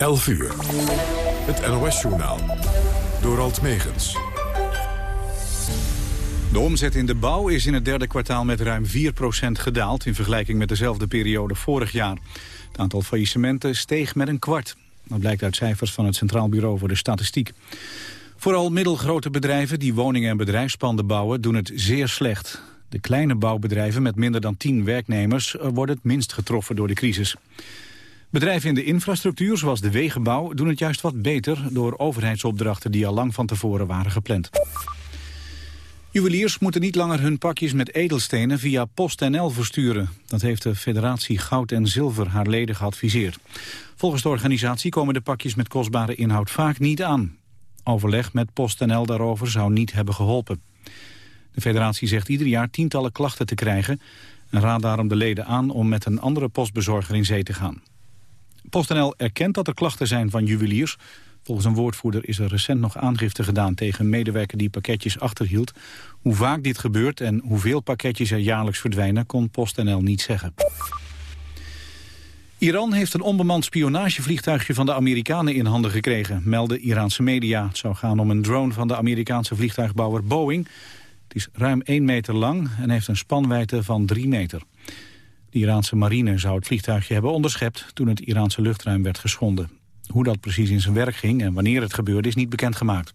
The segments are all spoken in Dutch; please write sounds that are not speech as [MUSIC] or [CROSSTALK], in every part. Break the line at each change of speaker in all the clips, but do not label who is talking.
11 uur. Het NOS-journaal. Door Alt Megens.
De omzet in de bouw is in het derde kwartaal met ruim 4% gedaald... in vergelijking met dezelfde periode vorig jaar. Het aantal faillissementen steeg met een kwart. Dat blijkt uit cijfers van het Centraal Bureau voor de Statistiek. Vooral middelgrote bedrijven die woningen en bedrijfspanden bouwen... doen het zeer slecht. De kleine bouwbedrijven met minder dan 10 werknemers... worden het minst getroffen door de crisis. Bedrijven in de infrastructuur, zoals de wegenbouw, doen het juist wat beter... door overheidsopdrachten die al lang van tevoren waren gepland. Juweliers moeten niet langer hun pakjes met edelstenen via PostNL versturen. Dat heeft de Federatie Goud en Zilver haar leden geadviseerd. Volgens de organisatie komen de pakjes met kostbare inhoud vaak niet aan. Overleg met PostNL daarover zou niet hebben geholpen. De federatie zegt ieder jaar tientallen klachten te krijgen... en raadt daarom de leden aan om met een andere postbezorger in zee te gaan. PostNL erkent dat er klachten zijn van juweliers. Volgens een woordvoerder is er recent nog aangifte gedaan tegen een medewerker die pakketjes achterhield. Hoe vaak dit gebeurt en hoeveel pakketjes er jaarlijks verdwijnen kon PostNL niet zeggen. Iran heeft een onbemand spionagevliegtuigje van de Amerikanen in handen gekregen, melden Iraanse media. Het zou gaan om een drone van de Amerikaanse vliegtuigbouwer Boeing. Het is ruim 1 meter lang en heeft een spanwijdte van 3 meter. De Iraanse marine zou het vliegtuigje hebben onderschept toen het Iraanse luchtruim werd geschonden. Hoe dat precies in zijn werk ging en wanneer het gebeurde is niet bekendgemaakt.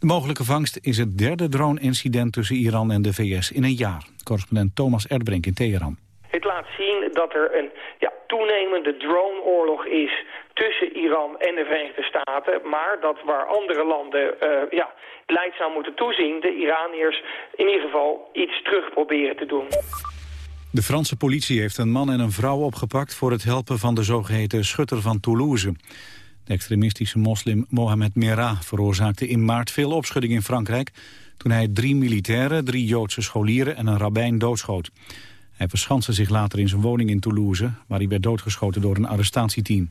De mogelijke vangst is het derde drone-incident tussen Iran en de VS in een jaar. Correspondent Thomas Erdbrink in Teheran.
Het laat zien dat er een ja, toenemende droneoorlog is tussen Iran en de Verenigde Staten. Maar dat waar andere landen uh, ja, leidzaam moeten toezien... de Iraniërs in ieder geval iets terug proberen te doen.
De Franse politie heeft een man en een vrouw opgepakt... voor het helpen van de zogeheten schutter van Toulouse. De extremistische moslim Mohamed Merah veroorzaakte in maart veel opschudding in Frankrijk... toen hij drie militairen, drie Joodse scholieren en een rabbijn doodschoot. Hij verschanste zich later in zijn woning in Toulouse... waar hij werd doodgeschoten door een arrestatieteam.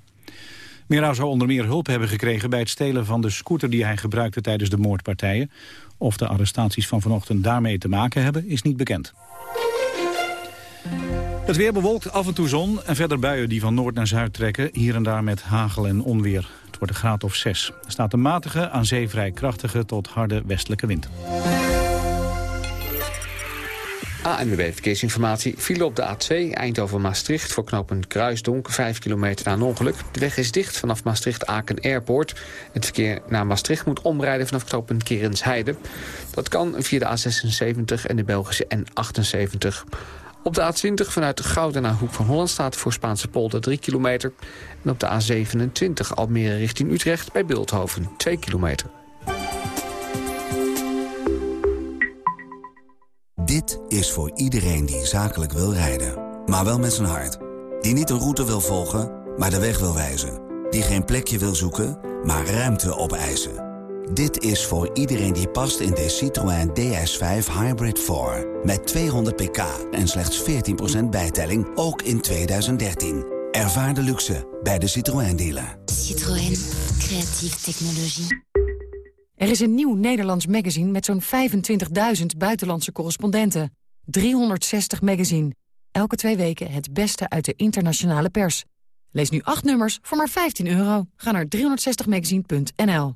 Merah zou onder meer hulp hebben gekregen bij het stelen van de scooter die hij gebruikte tijdens de moordpartijen. Of de arrestaties van vanochtend daarmee te maken hebben, is niet bekend. Het weer bewolkt, af en toe zon en verder buien die van noord naar zuid trekken. Hier en daar met hagel en onweer. Het wordt een graad of 6. Er staat een matige, aan zee vrij krachtige tot harde westelijke wind.
ANWB Verkeersinformatie file op de A2 Eindhoven-Maastricht... voor knooppunt Kruisdonk, 5 kilometer na een ongeluk. De weg is dicht vanaf Maastricht-Aken Airport. Het verkeer naar Maastricht moet omrijden vanaf knooppunt Kerensheide. Dat kan via de A76 en de Belgische N78. Op de A20 vanuit Gouden naar Hoek van Holland staat voor Spaanse polder 3 kilometer. En op de A27 Almere richting Utrecht bij Beeldhoven 2 kilometer.
Dit is voor iedereen die zakelijk wil rijden, maar wel met zijn hart. Die niet een route wil volgen, maar de weg wil wijzen. Die geen plekje wil zoeken, maar ruimte opeisen. Dit is voor iedereen die past in de Citroën DS5 Hybrid 4. Met 200 pk en slechts 14% bijtelling, ook in 2013. Ervaar de luxe bij de Citroën dealer.
Citroën, creatieve technologie.
Er is een nieuw Nederlands magazine met zo'n 25.000 buitenlandse correspondenten. 360 magazine. Elke twee weken het beste uit de internationale pers. Lees nu acht nummers voor maar 15 euro. Ga naar 360magazine.nl.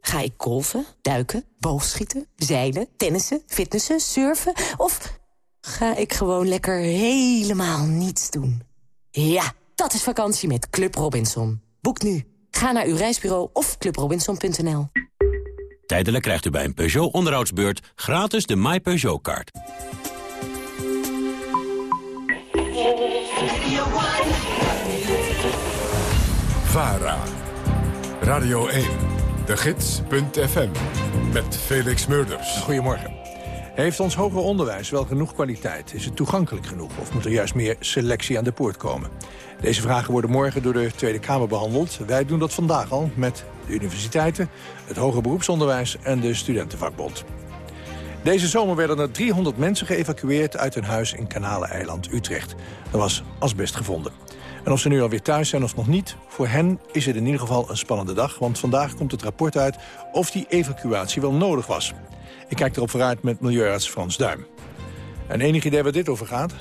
Ga ik golven, duiken, boogschieten, zeilen, tennissen, fitnessen, surfen... of ga ik gewoon lekker helemaal niets doen? Ja, dat is vakantie met Club Robinson. Boek nu. Ga naar uw reisbureau of clubrobinson.nl.
Tijdelijk krijgt u bij een Peugeot onderhoudsbeurt gratis de My Peugeot-kaart.
VARA, Radio 1, de gids.fm, met Felix Murders.
Goedemorgen. Heeft ons hoger onderwijs wel genoeg kwaliteit? Is het toegankelijk genoeg? Of moet er juist meer selectie aan de poort komen? Deze vragen worden morgen door de Tweede Kamer behandeld. Wij doen dat vandaag al met de universiteiten, het hoger beroepsonderwijs en de studentenvakbond. Deze zomer werden er 300 mensen geëvacueerd uit een huis in Kanaleneiland, Utrecht. Er was asbest gevonden. En of ze nu alweer thuis zijn of nog niet, voor hen is het in ieder geval een spannende dag. Want vandaag komt het rapport uit of die evacuatie wel nodig was. Ik kijk erop vooruit met milieuarts Frans Duim. En enig idee waar dit over gaat?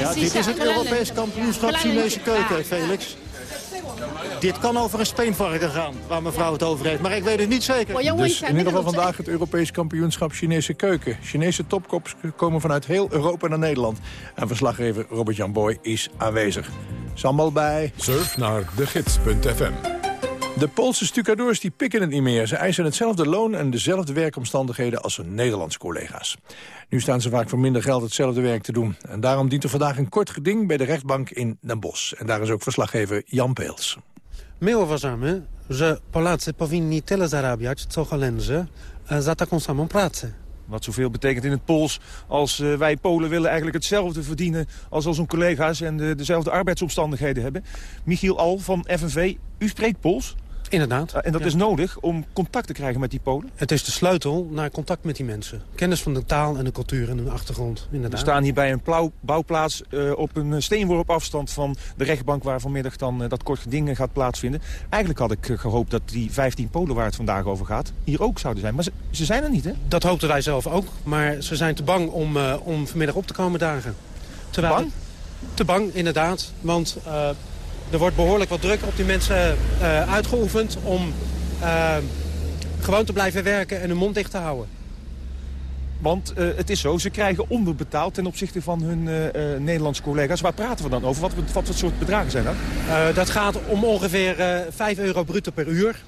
Ja, dit
is het Europees kampioenschap Chinese keuken, Felix. Dit kan over een speenvarken gaan, waar mevrouw het over heeft. Maar ik weet het niet zeker.
Dus in ieder geval vandaag het Europees kampioenschap Chinese keuken. Chinese topkops komen vanuit heel Europa naar Nederland. En verslaggever Robert-Jan Boy is aanwezig. Sambal bij.
Surf naar degids.fm.
De Poolse stucadoors die pikken het niet meer. Ze eisen hetzelfde loon en dezelfde werkomstandigheden als hun Nederlandse collega's. Nu staan ze vaak voor minder geld hetzelfde werk te doen. En daarom dient er vandaag een kort geding bij de rechtbank in Den Bosch. En daar is ook verslaggever Jan Peels.
My uważamy, że Polacy powinni tyle zarabiać, co Holendrzy, e, za taką samą pracę.
Wat zoveel betekent in het Pools als uh, wij Polen willen eigenlijk hetzelfde verdienen als onze collega's en de, dezelfde arbeidsomstandigheden hebben. Michiel Al van FNV, u spreekt Pools?
Inderdaad.
en dat is nodig om contact te krijgen met die Polen?
Het is de sleutel naar contact met die mensen. Kennis van de taal en de cultuur en hun achtergrond. Inderdaad.
We staan hier bij een bouwplaats uh, op een steenworp afstand van de rechtbank... waar vanmiddag dan uh, dat kort geding gaat plaatsvinden. Eigenlijk had ik gehoopt dat die 15 Polen waar het vandaag over gaat... hier ook zouden zijn. Maar ze, ze, zijn er niet, hè?
Dat hoopten wij zelf ook. Maar ze zijn te bang om, om vanmiddag op te komen dagen.
Terwijl... Te bang?
Te bang, inderdaad. Want er wordt behoorlijk wat druk op die mensen uh, uitgeoefend om uh, gewoon te blijven werken en hun mond dicht te houden.
Want uh, het is zo, ze krijgen onderbetaald ten opzichte van hun Nederlandse collega's. Waar praten we dan over? Wat, wat, wat soort bedragen zijn dat?
dat gaat om ongeveer 5 euro bruto per uur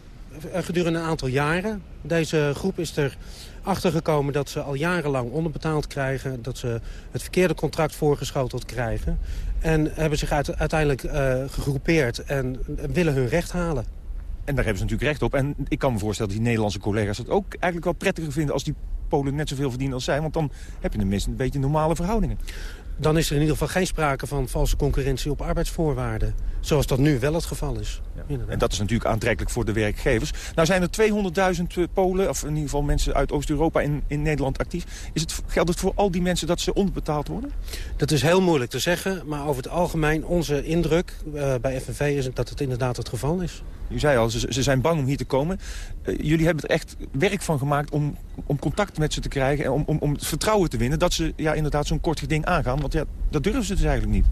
gedurende een aantal jaren. Deze groep is er achtergekomen dat ze al jarenlang onderbetaald krijgen. Dat ze het verkeerde contract voorgeschoteld krijgen. En hebben zich uiteindelijk uh, gegroepeerd en willen hun recht halen.
En daar hebben ze natuurlijk recht op. En ik kan me voorstellen dat die Nederlandse collega's het ook eigenlijk wel prettiger vinden... als die Polen net zoveel verdienen als zij. Want dan heb je tenminste een beetje normale verhoudingen
dan is er in ieder geval geen sprake van valse concurrentie op arbeidsvoorwaarden. Zoals dat nu wel het geval is.
Ja. En dat is natuurlijk aantrekkelijk voor de werkgevers. Nou zijn er 200.000 eh, Polen, of in ieder geval mensen uit Oost-Europa in, in Nederland actief. Is het, geldt het voor al die mensen dat ze onderbetaald worden?
Dat is heel moeilijk te zeggen, maar over het algemeen onze indruk uh, bij FNV is dat het inderdaad het geval is.
U zei al, ze, ze zijn bang om hier te komen. Uh, jullie hebben er echt werk van gemaakt om, om contact met ze te krijgen... en om, om, om het vertrouwen te winnen dat ze ja, inderdaad zo'n kort geding aangaan. Want ja, dat durven ze dus eigenlijk niet.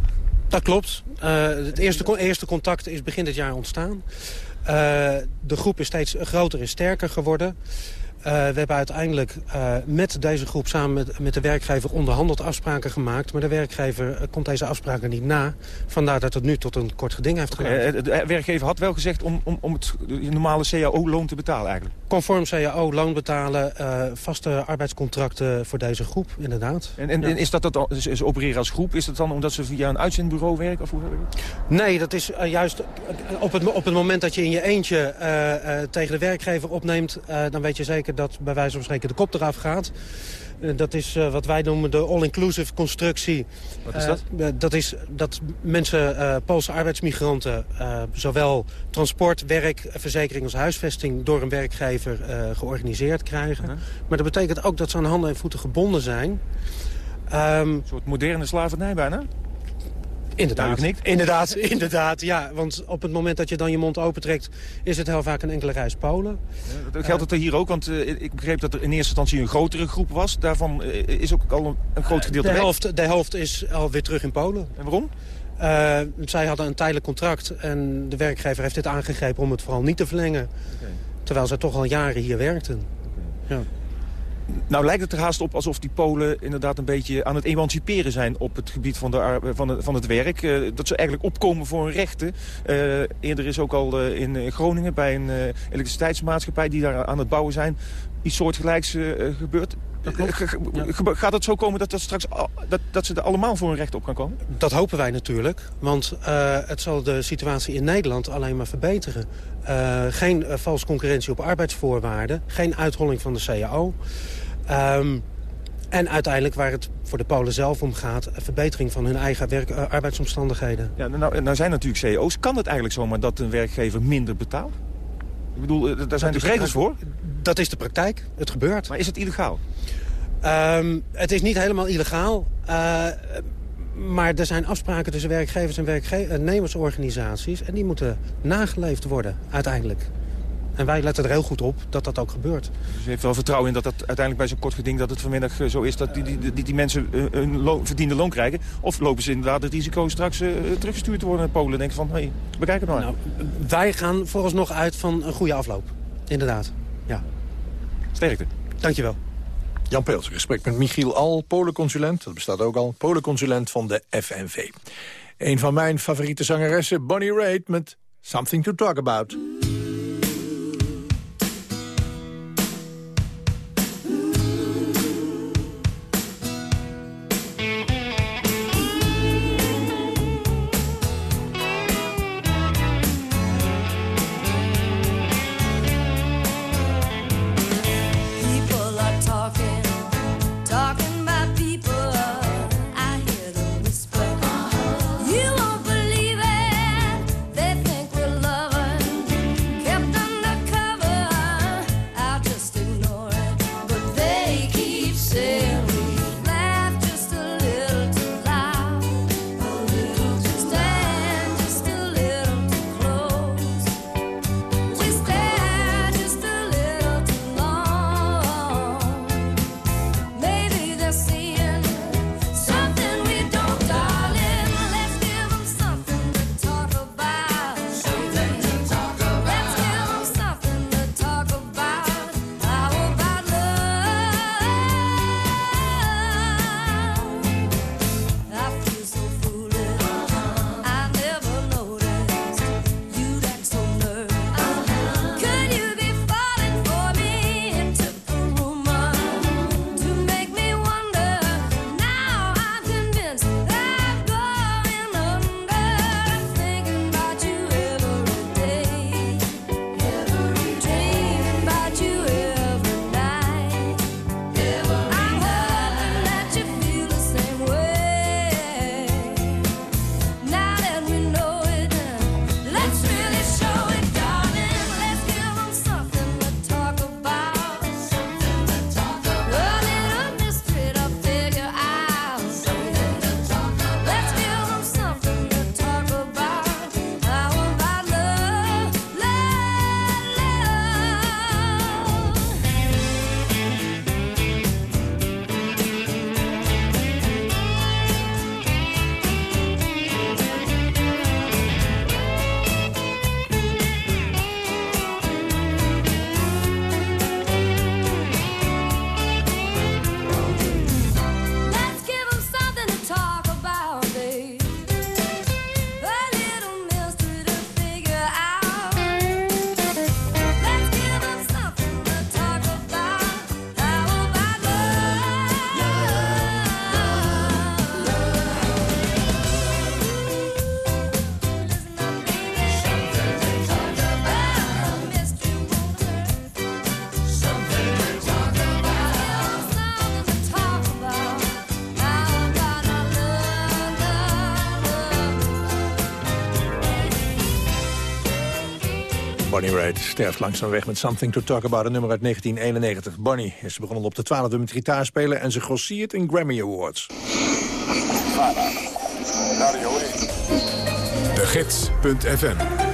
Dat klopt. Uh, het eerste, eerste contact is begin dit jaar ontstaan. Uh, de groep is steeds groter en sterker geworden. Uh, we hebben uiteindelijk uh, met deze groep samen met, met, de werkgever onderhandeld afspraken gemaakt. Maar de werkgever uh, komt deze afspraken niet na. Vandaar dat het nu tot een kort geding heeft geleid.
de werkgever had wel gezegd om, om, om het normale CAO-loon te betalen eigenlijk?
Conform CAO-loon betalen, vaste arbeidscontracten voor deze groep, inderdaad.
En, en, ja. is dat, dat ze, ze opereren als groep? Is dat dan omdat ze via een uitzendbureau werken? Of hoe?
Nee, dat is juist op het, op het moment dat je in je eentje tegen de werkgever opneemt... dan weet je zeker dat bij wijze van spreken de kop eraf gaat. Uh, dat is uh, wat wij noemen de all-inclusive constructie.
Wat is dat?
Uh, dat is dat mensen, Poolse arbeidsmigranten... zowel transport, werk, verzekering als huisvesting... door een werkgever georganiseerd krijgen. -huh. Maar dat betekent ook dat ze aan handen en voeten gebonden zijn.
Um, een soort moderne slavernij bijna?
Inderdaad, inderdaad, [LAUGHS] inderdaad, ja. Want op het moment dat je dan je mond opentrekt... is het heel vaak een enkele reis Polen.
Ja, geldt het er hier ook? Want uh, ik begreep dat er in eerste instantie een grotere groep was. Daarvan uh, is ook al een, een groot gedeelte
de helft, de helft is alweer terug in Polen.
En waarom?
Uh, zij hadden een tijdelijk contract en de werkgever heeft dit aangegrepen om het vooral niet te verlengen. Okay. Terwijl zij toch al jaren hier werkten. Okay. Ja.
Nou lijkt het er haast op alsof die Polen inderdaad een beetje aan het emanciperen zijn op het gebied van, de, van, de, van het werk. Uh, dat ze eigenlijk opkomen voor hun rechten. Uh, eerder is ook al uh, in Groningen bij een elektriciteitsmaatschappij die daar aan het bouwen zijn iets soortgelijks gebeurd. Ja. Gaat het zo komen dat, dat, straks, dat, dat ze er allemaal voor hun recht op gaan komen?
Dat hopen wij natuurlijk. Want uh, het zal de situatie in Nederland alleen maar verbeteren. Uh, geen uh, valse concurrentie op arbeidsvoorwaarden. Geen uitholling van de CAO. Um, En uiteindelijk waar het voor de Polen zelf om gaat... een verbetering van hun eigen werk, uh, arbeidsomstandigheden.
Ja, nou, nou zijn natuurlijk CEO's. Kan het eigenlijk zomaar dat een werkgever minder betaalt? Ik bedoel, daar zijn dus regels voor.
Dat is de praktijk. Het gebeurt.
Maar is het illegaal?
Um, het is niet helemaal illegaal. Uh, maar er zijn afspraken tussen werkgevers en werknemersorganisaties... en die moeten nageleefd worden, uiteindelijk. En wij letten er heel goed op dat dat ook gebeurt.
Dus u heeft wel vertrouwen in dat dat uiteindelijk bij zo'n kort geding... dat het vanmiddag eh, zo is dat die, die, die, die mensen een loon, verdiende loon krijgen? Of lopen ze inderdaad het risico straks uh, teruggestuurd te worden naar Polen... en denken van, hé, hey, bekijk het maar. Nou,
wij gaan vooralsnog uit van een goede afloop. Inderdaad, ja.
Sterkte.
Dankjewel.
Jan Peels, gesprek met Michiel Al, Polenconsulent. Dat bestaat ook al, Polenconsulent van de FNV. Een van mijn favoriete zangeressen, Bonnie Raitt, met Something to Talk About. Sterft langzaam weg met Something to Talk About, een nummer uit 1991. Bonnie is begonnen op de 12e met gitaar spelen en ze grossiert in Grammy Awards.
De Gids.fm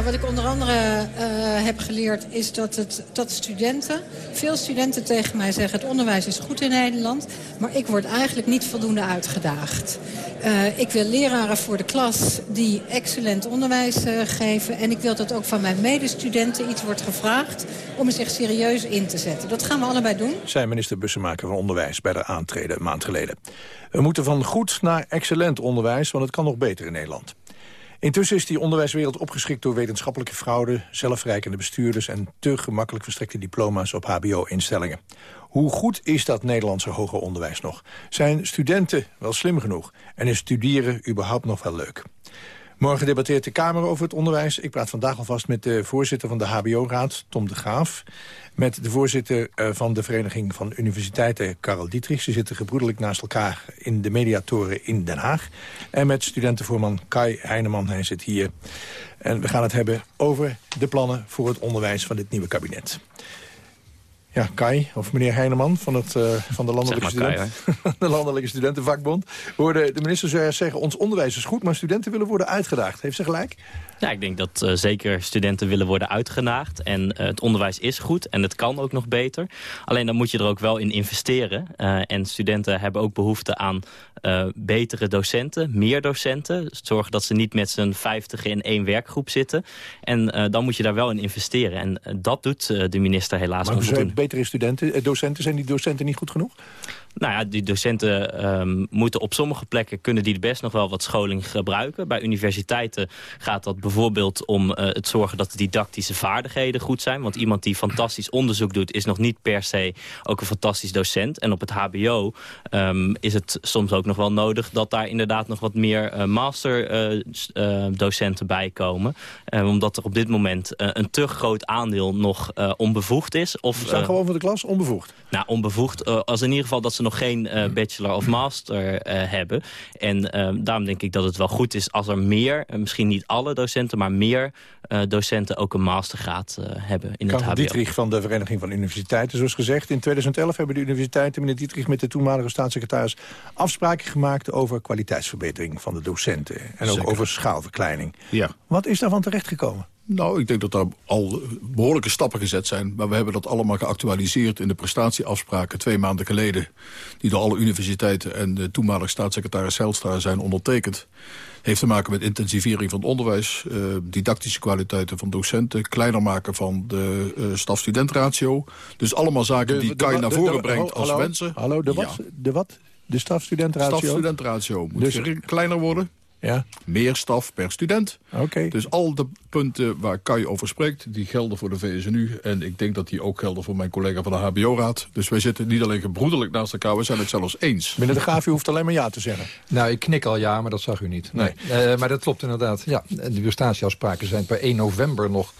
nou, wat ik onder andere uh, heb geleerd is dat, het, dat studenten... veel studenten tegen mij zeggen... het onderwijs is goed in Nederland... maar ik word eigenlijk niet voldoende uitgedaagd. Uh, ik wil leraren voor de klas die excellent onderwijs uh, geven. En ik wil dat ook van mijn medestudenten iets wordt gevraagd... om zich serieus in te zetten. Dat gaan we allebei doen.
Zij minister Bussemaker van Onderwijs bij de aantreden een maand geleden. We moeten van goed naar excellent onderwijs, want het kan nog beter in Nederland. Intussen is die onderwijswereld opgeschikt door wetenschappelijke fraude... zelfrijkende bestuurders en te gemakkelijk verstrekte diploma's op hbo-instellingen. Hoe goed is dat Nederlandse hoger onderwijs nog? Zijn studenten wel slim genoeg? En is studeren überhaupt nog wel leuk? Morgen debatteert de Kamer over het onderwijs. Ik praat vandaag alvast met de voorzitter van de HBO-raad, Tom de Graaf.
Met de voorzitter eh, van de Vereniging van Universiteiten, Karel Dietrich. Ze zitten gebroedelijk naast elkaar in de mediatoren in Den Haag. En met studentenvoorman Kai Heineman, hij zit hier. En we gaan het hebben over de plannen voor het onderwijs van dit nieuwe kabinet. Ja, Kai, of meneer Heineman van, het, uh, van de, landelijke
Kai, [LAUGHS]
de Landelijke Studentenvakbond. Hoorde de minister zojuist zeggen, ons onderwijs is goed... maar studenten willen worden uitgedaagd. Heeft ze gelijk?
Ja, ik denk dat uh, zeker studenten willen worden uitgenaagd. En uh, het onderwijs is goed en het kan ook nog beter. Alleen dan moet je er ook wel in investeren. Uh, en studenten hebben ook behoefte aan betere docenten, meer docenten. Zorgen dat ze niet met z'n vijftig in één werkgroep zitten. En dan moet je daar wel in investeren. En dat doet de minister helaas
maar
nog niet doen.
betere studenten, docenten, zijn die docenten niet goed genoeg?
Nou ja, die docenten um, moeten op sommige plekken... kunnen die best nog wel wat scholing gebruiken. Bij universiteiten gaat dat bijvoorbeeld om uh, het zorgen... dat de didactische vaardigheden goed zijn. Want iemand die fantastisch onderzoek doet... is nog niet per se ook een fantastisch docent. En op het hbo um, is het soms ook nog wel nodig... dat daar inderdaad nog wat meer uh, masterdocenten uh, bij komen. omdat er op dit moment een te groot aandeel nog onbevoegd is. Of,
staan gewoon voor de klas onbevoegd?
Nou, onbevoegd. als in ieder geval dat ze nog geen uh, bachelor of master uh, hebben. En uh, daarom denk ik dat het wel goed is als er meer, misschien niet alle docenten... maar meer docenten ook een mastergraad hebben in
Karel
het HBO.
Dietrich van de Vereniging van Universiteiten, zoals gezegd. In 2011 hebben de universiteiten, meneer Dietrich... met de toenmalige staatssecretaris afspraken gemaakt... over kwaliteitsverbetering van de docenten. En ook
Zeker.
over schaalverkleining.
Ja.
Wat is daarvan terechtgekomen?
Nou, ik denk dat daar al behoorlijke stappen gezet zijn. Maar we hebben dat allemaal geactualiseerd in de prestatieafspraken twee maanden geleden. Die door alle universiteiten en de toenmalige staatssecretaris Zijlstra zijn ondertekend. Heeft te maken met intensivering van het onderwijs, uh, didactische kwaliteiten van docenten, kleiner maken van de uh, staf-studentratio. Dus allemaal zaken
De-
die
de
kan je
wa-
naar voren
de-
brengt
hallo,
als wensen.
Hallo, de wat?
Ja.
De wat? De stafstudentratio?
Staf-studentratio moet
Dus-
kleiner worden.
Ja.
Meer staf per student.
Oké.
Dus al de punten waar Kai over spreekt, die gelden voor de VSNU. En ik denk dat die ook gelden voor mijn collega van de HBO-raad. Dus wij zitten niet alleen gebroedelijk naast elkaar, we zijn het zelfs eens.
Meneer de Graaf, u hoeft alleen maar ja te zeggen.
Nou, ik knik al ja, maar dat zag u niet.
Nee.
Eh, maar dat klopt inderdaad. Ja, de prestatieafspraken zijn per 1 november nog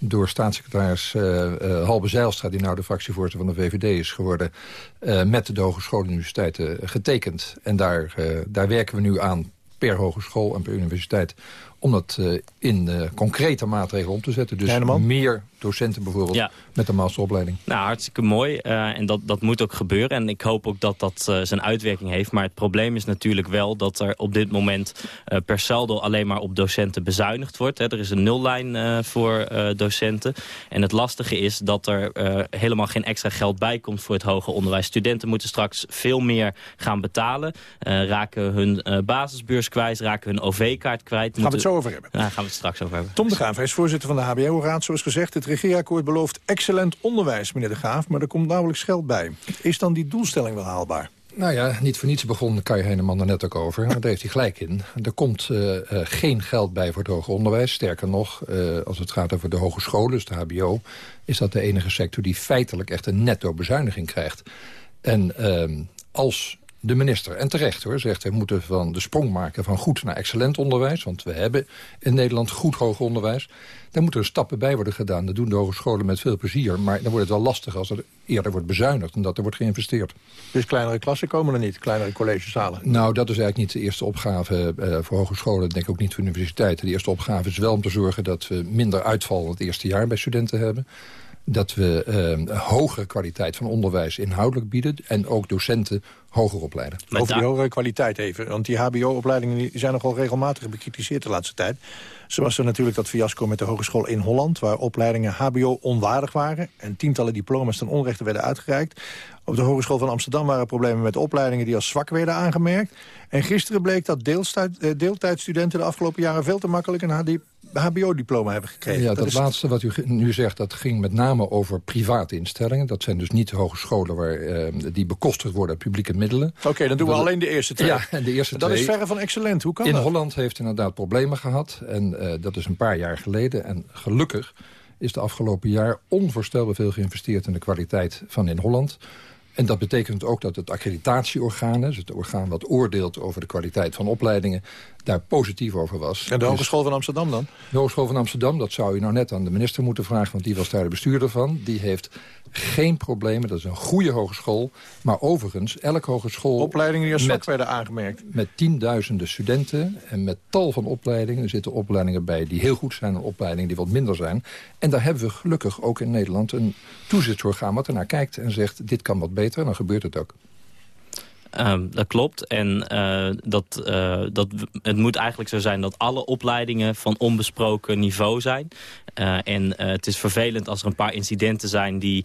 door staatssecretaris eh eh, Halbe Zijlstra... die nou de fractievoorzitter van de VVD is geworden... eh, met de Hogeschool en Universiteiten getekend. En daar, eh, daar werken we nu aan per hogeschool en per universiteit... om dat eh, in eh, concrete maatregelen om te zetten. Dus
Heineman?
meer docenten bijvoorbeeld
Ja.
met een masteropleiding.
Nou, hartstikke mooi. eh, en dat, dat moet ook gebeuren. En ik hoop ook dat dat eh, zijn uitwerking heeft. Maar het probleem is natuurlijk wel dat er op dit moment eh, per saldo alleen maar op docenten bezuinigd wordt. Hè. Er is een nullijn eh, voor eh, docenten. En het lastige is dat er eh, helemaal geen extra geld bij komt voor het hoger onderwijs. Studenten moeten straks veel meer gaan betalen. eh, raken hun eh, basisbeurs kwijt, raken hun OV-kaart kwijt.
Gaan we het zo over hebben.
Ja, gaan we het straks over hebben.
Tom de Graaf, hij is voorzitter van de HBO-raad. Zoals gezegd, het regeerakkoord belooft excellent onderwijs, meneer de Graaf. Maar er komt nauwelijks geld bij. Is dan die doelstelling wel haalbaar?
Nou ja, niet voor niets begon Kai Heineman er net ook over. Maar daar heeft hij gelijk in. Er komt eh, eh, geen geld bij voor het hoger onderwijs. Sterker nog, eh, als het gaat over de hogescholen, dus de hbo... is dat de enige sector die feitelijk echt een netto bezuiniging krijgt. En ehm, als de minister, en terecht hoor, zegt... we moeten van de sprong maken van goed naar excellent onderwijs... want we hebben in Nederland goed hoger onderwijs... daar moeten er stappen bij worden gedaan. Dat doen de hogescholen met veel plezier. Maar dan wordt het wel lastig als er eerder wordt bezuinigd... dan dat er wordt geïnvesteerd.
Dus kleinere klassen komen er niet, kleinere collegezalen.
Nou, dat is eigenlijk niet de eerste opgave uh, voor hogescholen. Denk ik ook niet voor universiteiten. De eerste opgave is wel om te zorgen dat we minder uitval het eerste jaar bij studenten hebben. Dat we uh, hogere kwaliteit van onderwijs inhoudelijk bieden. En ook docenten hoger opleiden.
Maar Over die hogere kwaliteit even. Want die hbo-opleidingen zijn nogal regelmatig bekritiseerd de laatste tijd. Zo was er natuurlijk dat fiasco met de hogeschool in Holland... waar opleidingen hbo onwaardig waren... en tientallen diploma's ten onrechte werden uitgereikt. Op de Hogeschool van Amsterdam waren problemen met opleidingen... die als zwak werden aangemerkt. En gisteren bleek dat deeltijdstudenten de afgelopen jaren... veel te makkelijk een hbo-diploma hebben gekregen.
Ja, dat, dat is... laatste wat u nu zegt, dat ging met name over private instellingen. Dat zijn dus niet de hogescholen waar, uh, die bekostigd worden uit publieke middelen.
Oké, okay, dan doen we alleen de eerste twee.
Ja, en de eerste
dat
twee.
is verre van excellent. Hoe kan
In
dat?
Holland heeft inderdaad problemen gehad. En uh, dat is een paar jaar geleden. En gelukkig is de afgelopen jaar onvoorstelbaar veel geïnvesteerd... in de kwaliteit van in Holland. En dat betekent ook dat het accreditatieorgaan, dus het orgaan wat oordeelt over de kwaliteit van opleidingen, daar positief over was.
En de Hogeschool van Amsterdam dan?
De Hogeschool van Amsterdam, dat zou je nou net aan de minister moeten vragen... want die was daar de bestuurder van. Die heeft geen problemen, dat is een goede hogeschool. Maar overigens, elke hogeschool...
Opleidingen die als zwak werden aangemerkt.
Met tienduizenden studenten en met tal van opleidingen. Er zitten opleidingen bij die heel goed zijn... en opleidingen die wat minder zijn. En daar hebben we gelukkig ook in Nederland een toezichtsorgaan... wat ernaar kijkt en zegt, dit kan wat beter. En dan gebeurt het ook.
Um, dat klopt. En uh, dat, uh, dat, het moet eigenlijk zo zijn dat alle opleidingen van onbesproken niveau zijn. Uh, en het is vervelend als er een paar incidenten zijn die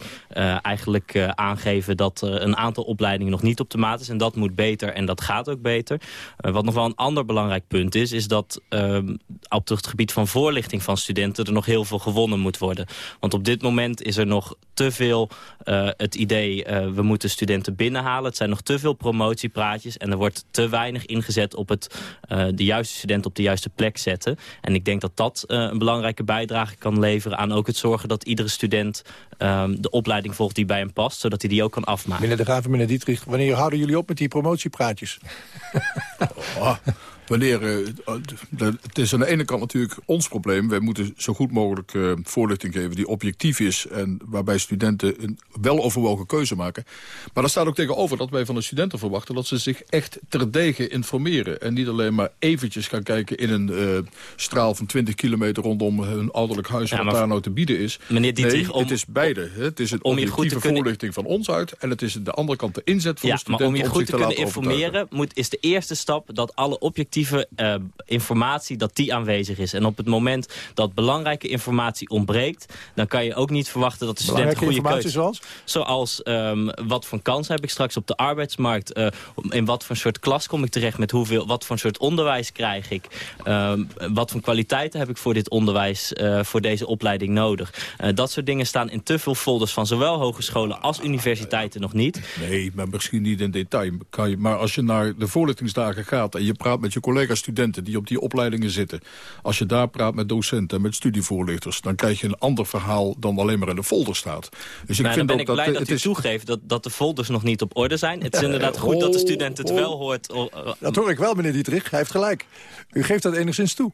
eigenlijk aangeven dat een aantal opleidingen nog niet op de maat is. En dat moet beter en dat gaat ook beter. wat nog wel een ander belangrijk punt is, is dat ehm, op het gebied van voorlichting van studenten er nog heel veel gewonnen moet worden. Want op dit moment is er nog te veel het idee, we moeten studenten binnenhalen. Het zijn nog te veel promotiepraatjes. En er wordt te weinig ingezet op het uh, de juiste student op de juiste plek zetten. En ik denk dat dat uh, een belangrijke bijdrage kan leveren aan ook het zorgen dat iedere student um, de opleiding volgt die bij hem past. Zodat hij die ook kan afmaken.
Meneer De Graaf meneer Dietrich, wanneer houden jullie op met die promotiepraatjes? [LAUGHS]
oh wanneer... Uh, het is aan de ene kant natuurlijk ons probleem. Wij moeten zo goed mogelijk uh, voorlichting geven die objectief is... en waarbij studenten een weloverwogen keuze maken. Maar daar staat ook tegenover dat wij van de studenten verwachten... dat ze zich echt terdege informeren. En niet alleen maar eventjes gaan kijken in een uh, straal van 20 kilometer... rondom hun ouderlijk huis ja, wat daar nou te bieden is.
Meneer Dietrich,
nee, het is beide. Het is een objectieve kunnen... voorlichting van ons uit... en het is aan de andere kant de inzet van
ja,
de studenten...
maar om je goed te,
te
kunnen informeren... Moet, is de eerste stap dat alle objectieve uh, informatie dat die aanwezig is. En op het moment dat belangrijke informatie ontbreekt... dan kan je ook niet verwachten dat de student goede keuze...
zoals?
Zoals um, wat voor kansen heb ik straks op de arbeidsmarkt? Uh, in wat voor soort klas kom ik terecht? Met hoeveel, wat voor soort onderwijs krijg ik? Um, wat voor kwaliteiten heb ik voor dit onderwijs, uh, voor deze opleiding nodig? Uh, dat soort dingen staan in te veel folders van zowel hogescholen als universiteiten nog niet.
Nee, maar misschien niet in detail. Kan je, maar als je naar de voorlichtingsdagen gaat en je praat met je collega-studenten die op die opleidingen zitten. Als je daar praat met docenten en met studievoorlichters... dan krijg je een ander verhaal dan alleen maar in de folder staat.
Dus ik nou, vind dan ben ik dat blij dat, dat u is... toegeeft dat, dat de folders nog niet op orde zijn. Het is [LAUGHS] inderdaad goed dat de student het wel hoort.
Dat hoor ik wel, meneer Dietrich. Hij heeft gelijk. U geeft dat enigszins toe.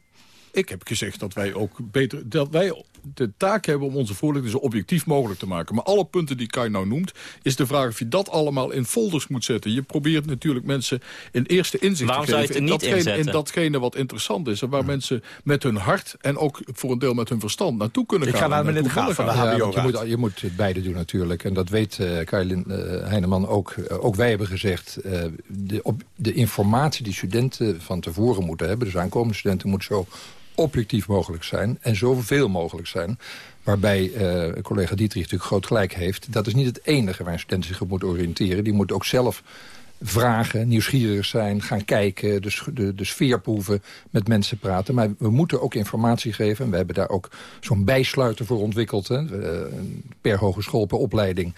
Ik heb gezegd dat wij ook beter... Dat wij de taak hebben om onze voorlichting zo objectief mogelijk te maken. Maar alle punten die Kai nou noemt, is de vraag of je dat allemaal in folders moet zetten. Je probeert natuurlijk mensen een eerste inzicht
Waarom
te geven
in
datgene, in datgene, wat interessant is. En waar mensen met hun hart en ook voor een deel met hun verstand naartoe kunnen
Ik
gaan.
Ik ga naar meneer De Graaf van de HBO.
Ja, je, moet, je moet het beide doen natuurlijk. En dat weet uh, Kailin uh, Heineman ook. Uh, ook wij hebben gezegd, de, op, de informatie die studenten van tevoren moeten hebben... dus aankomende studenten moet zo objectief mogelijk zijn en zoveel mogelijk zijn. Waarbij uh, collega Dietrich natuurlijk groot gelijk heeft. Dat is niet het enige waar een student zich op moet oriënteren. Die moet ook zelf vragen, nieuwsgierig zijn, gaan kijken, de, de, de sfeer proeven, met mensen praten. Maar we moeten ook informatie geven. En we hebben daar ook zo'n bijsluiter voor ontwikkeld. Hè, per hogeschool, per opleiding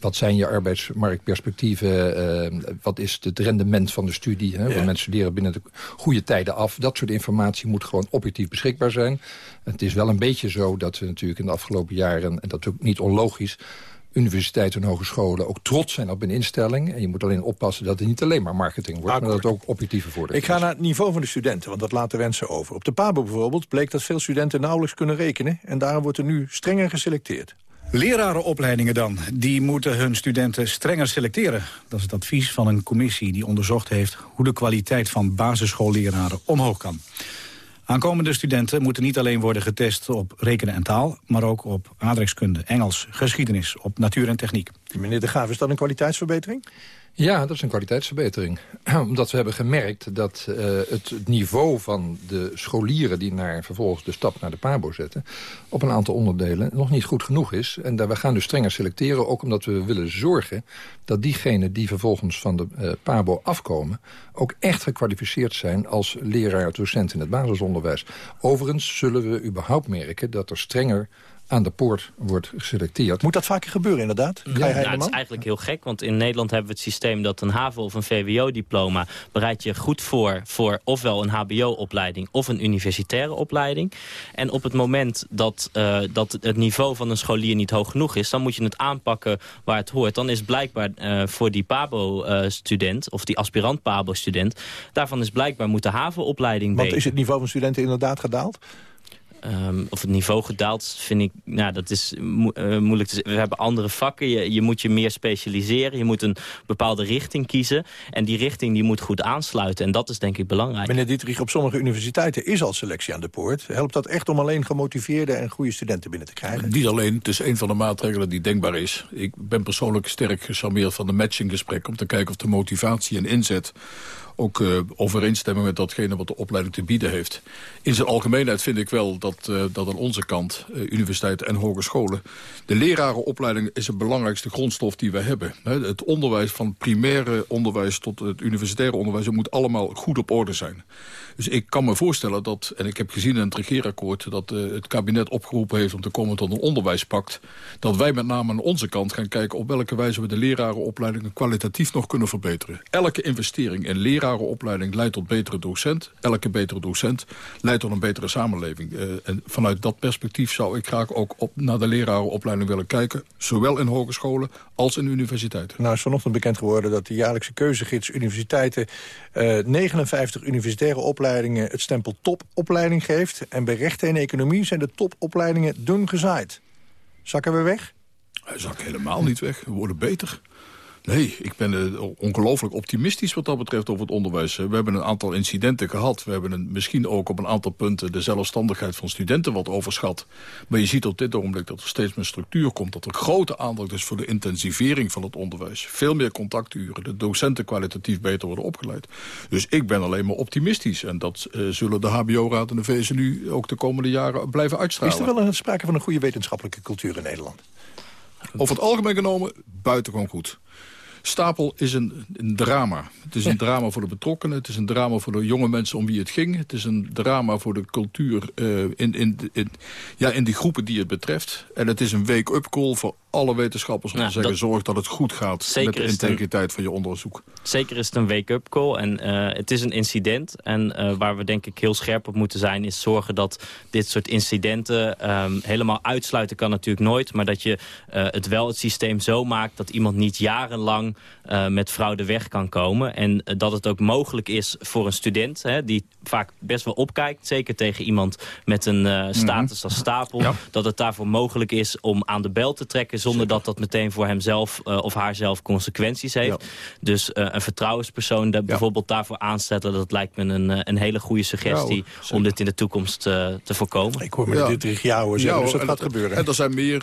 wat zijn je arbeidsmarktperspectieven? Uh, wat is het rendement van de studie? Hè? Ja. Want mensen studeren binnen de goede tijden af. Dat soort informatie moet gewoon objectief beschikbaar zijn. Het is wel een beetje zo dat we natuurlijk in de afgelopen jaren... en dat is ook niet onlogisch universiteiten en hogescholen ook trots zijn op een instelling. En je moet alleen oppassen dat het niet alleen maar marketing wordt... Akkoord. maar dat het ook objectieve vordering
Ik ga naar het niveau van de studenten, want dat laat de wensen over. Op de PABO bijvoorbeeld bleek dat veel studenten nauwelijks kunnen rekenen... en daarom wordt er nu strenger geselecteerd.
Lerarenopleidingen dan, die moeten hun studenten strenger selecteren. Dat is het advies van een commissie die onderzocht heeft... hoe de kwaliteit van basisschoolleraren omhoog kan. Aankomende studenten moeten niet alleen worden getest op rekenen en taal... maar ook op aardrijkskunde, Engels, geschiedenis, op natuur en techniek.
Meneer De Graaf, is dat een kwaliteitsverbetering?
Ja, dat is een kwaliteitsverbetering. [CLEARS THROAT] Omdat we hebben gemerkt dat uh, het niveau van de scholieren... die naar, vervolgens de stap naar de PABO zetten... op een aantal onderdelen nog niet goed genoeg is. En daar, we gaan dus strenger selecteren, ook omdat we willen zorgen... dat diegenen die vervolgens van de uh, PABO afkomen... ook echt gekwalificeerd zijn als leraar, docent in het basisonderwijs. Overigens zullen we überhaupt merken dat er strenger aan de poort wordt geselecteerd.
Moet dat vaker gebeuren inderdaad?
Ja, nou, het is eigenlijk heel gek, want in Nederland hebben we het systeem dat een HAVO of een VWO-diploma bereidt je goed voor voor ofwel een HBO-opleiding of een universitaire opleiding. En op het moment dat, uh, dat het niveau van een scholier niet hoog genoeg is, dan moet je het aanpakken waar het hoort. Dan is blijkbaar uh, voor die PABO-student of die aspirant-PABO-student, daarvan is blijkbaar moet de HAVO-opleiding
Want is het niveau van studenten inderdaad gedaald?
Um, of het niveau gedaald, vind ik, nou, dat is mo uh, moeilijk te zeggen. We hebben andere vakken, je, je, moet je meer specialiseren. Je moet een bepaalde richting kiezen. En die richting die moet goed aansluiten. En dat is denk ik belangrijk.
Meneer Dietrich, op sommige universiteiten is al selectie aan de poort. Helpt dat echt om alleen gemotiveerde en goede studenten binnen te krijgen?
Niet alleen, het is een van de maatregelen die denkbaar is. Ik ben persoonlijk sterk gecharmeerd van de matchinggesprek... om te kijken of de motivatie en inzet ook uh, overeenstemmen met datgene wat de opleiding te bieden heeft. In zijn algemeenheid vind ik wel dat, uh, dat aan onze kant, uh, universiteiten en hogescholen... de lerarenopleiding is het belangrijkste grondstof die we hebben. Het onderwijs van primaire onderwijs tot het universitaire onderwijs... moet allemaal goed op orde zijn. Dus ik kan me voorstellen dat, en ik heb gezien in het regeerakkoord... dat het kabinet opgeroepen heeft om te komen tot een onderwijspact... dat wij met name aan onze kant gaan kijken op welke wijze we de lerarenopleidingen kwalitatief nog kunnen verbeteren. Elke investering in lerarenopleiding leidt tot betere docent. Elke betere docent leidt tot een betere samenleving. Uh, en vanuit dat perspectief zou ik graag ook op, naar de lerarenopleiding willen kijken. Zowel in hogescholen als in universiteiten.
Nou is vanochtend bekend geworden dat de jaarlijkse keuzegids universiteiten... Uh, 59 universitaire opleidingen het stempel topopleiding geeft. En bij rechten en economie zijn de topopleidingen dun gezaaid. Zakken we weg?
Hij zak helemaal niet weg. We worden beter. Nee, ik ben uh, ongelooflijk optimistisch wat dat betreft over het onderwijs. We hebben een aantal incidenten gehad. We hebben een, misschien ook op een aantal punten de zelfstandigheid van studenten wat overschat. Maar je ziet op dit ogenblik dat er steeds meer structuur komt. Dat er grote aandacht is voor de intensivering van het onderwijs. Veel meer contacturen. De docenten kwalitatief beter worden opgeleid. Dus ik ben alleen maar optimistisch. En dat uh, zullen de HBO-raad en de VSNU ook de komende jaren blijven uitstralen.
Is er wel een sprake van een goede wetenschappelijke cultuur in Nederland?
Over het algemeen genomen buitengewoon goed. Stapel is een, een, drama. Het is een drama voor de betrokkenen. Het is een drama voor de jonge mensen om wie het ging. Het is een drama voor de cultuur uh, in, in, in, ja, in die groepen die het betreft. En het is een wake-up call voor alle wetenschappers om nou, te zeggen... dat, zorg dat het goed gaat met de integriteit een, van je onderzoek.
Zeker is het een wake-up call. En uh, het is een incident. En uh, waar we denk ik heel scherp op moeten zijn... is zorgen dat dit soort incidenten um, helemaal uitsluiten kan natuurlijk nooit. Maar dat je het wel het systeem zo maakt... dat iemand niet jarenlang uh, met fraude weg kan komen. En uh, dat het ook mogelijk is voor een student... Hè, die vaak best wel opkijkt, zeker tegen iemand met een uh, status als stapel... Ja. dat het daarvoor mogelijk is om aan de bel te trekken... zonder zeker. dat dat meteen voor hemzelf of haarzelf consequenties heeft. Ja. Dus een vertrouwenspersoon dat bijvoorbeeld daarvoor aanzetten... dat lijkt me een, een hele goede suggestie ja, om dit in de toekomst te voorkomen.
Ik hoor me dit drie jaar hoor, zeggen, dus dat gaat gebeuren.
En er zijn meer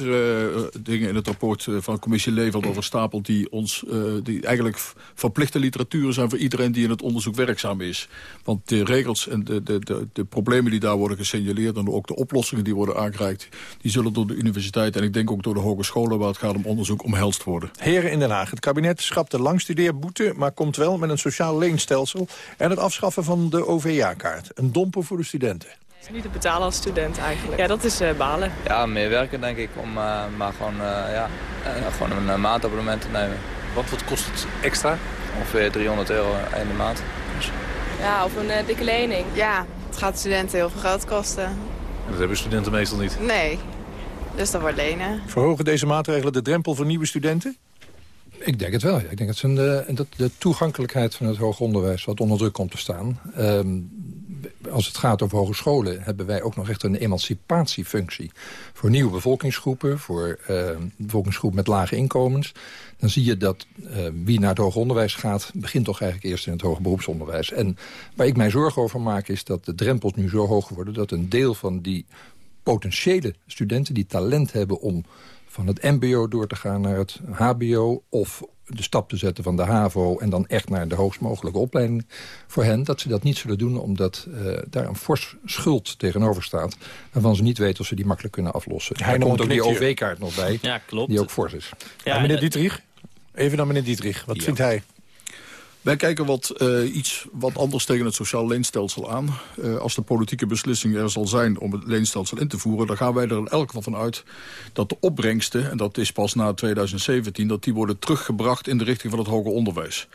dingen in het rapport van de commissie Level over stapel... die ons uh, die eigenlijk verplichte literatuur zijn voor iedereen die in het onderzoek werkzaam is. Want de regels en de, de, de, de problemen die daar worden gesignaleerd... en ook de oplossingen die worden aangereikt... die zullen door de universiteit en ik denk ook door de hogescholen... waar het gaat om onderzoek omhelst worden.
Heren in Den Haag, het kabinet schrapt de langstudeerboete... maar komt wel met een sociaal leenstelsel... en het afschaffen van de OV-jaarkaart. Een domper voor de studenten.
Het is niet te betalen als student eigenlijk. Ja, dat is uh, balen.
Ja, meer werken denk ik om uh, maar gewoon, uh, ja, gewoon een maandabonnement te nemen.
Want wat kost het extra?
Ongeveer 300 euro einde maand. Dus.
Ja, of een uh, dikke lening.
Ja, het gaat studenten heel veel geld kosten. En
dat hebben studenten meestal niet?
Nee, dus dat wordt lenen.
Verhogen deze maatregelen de drempel voor nieuwe studenten?
Ik denk het wel. Ik denk dat, de, dat de toegankelijkheid van het hoger onderwijs wat onder druk komt te staan. Um, als het gaat over hogescholen hebben wij ook nog echt een emancipatiefunctie. Voor nieuwe bevolkingsgroepen, voor uh, bevolkingsgroep met lage inkomens. Dan zie je dat uh, wie naar het hoger onderwijs gaat... begint toch eigenlijk eerst in het hoger beroepsonderwijs. En waar ik mij zorgen over maak is dat de drempels nu zo hoog worden... dat een deel van die potentiële studenten die talent hebben om van het mbo door te gaan naar het hbo... of de stap te zetten van de HAVO... en dan echt naar de hoogst mogelijke opleiding voor hen... dat ze dat niet zullen doen omdat uh, daar een fors schuld tegenover staat... waarvan ze niet weten of ze die makkelijk kunnen aflossen. Hij komt ook die OV-kaart nog bij,
ja, klopt.
die ook fors is.
Ja, ja meneer Dietrich, even naar meneer Dietrich. Wat ja. vindt hij?
Wij kijken wat, uh, iets wat anders tegen het sociaal leenstelsel aan. Uh, als de politieke beslissing er zal zijn om het leenstelsel in te voeren... dan gaan wij er elk van uit dat de opbrengsten... en dat is pas na 2017, dat die worden teruggebracht... in de richting van het hoger onderwijs.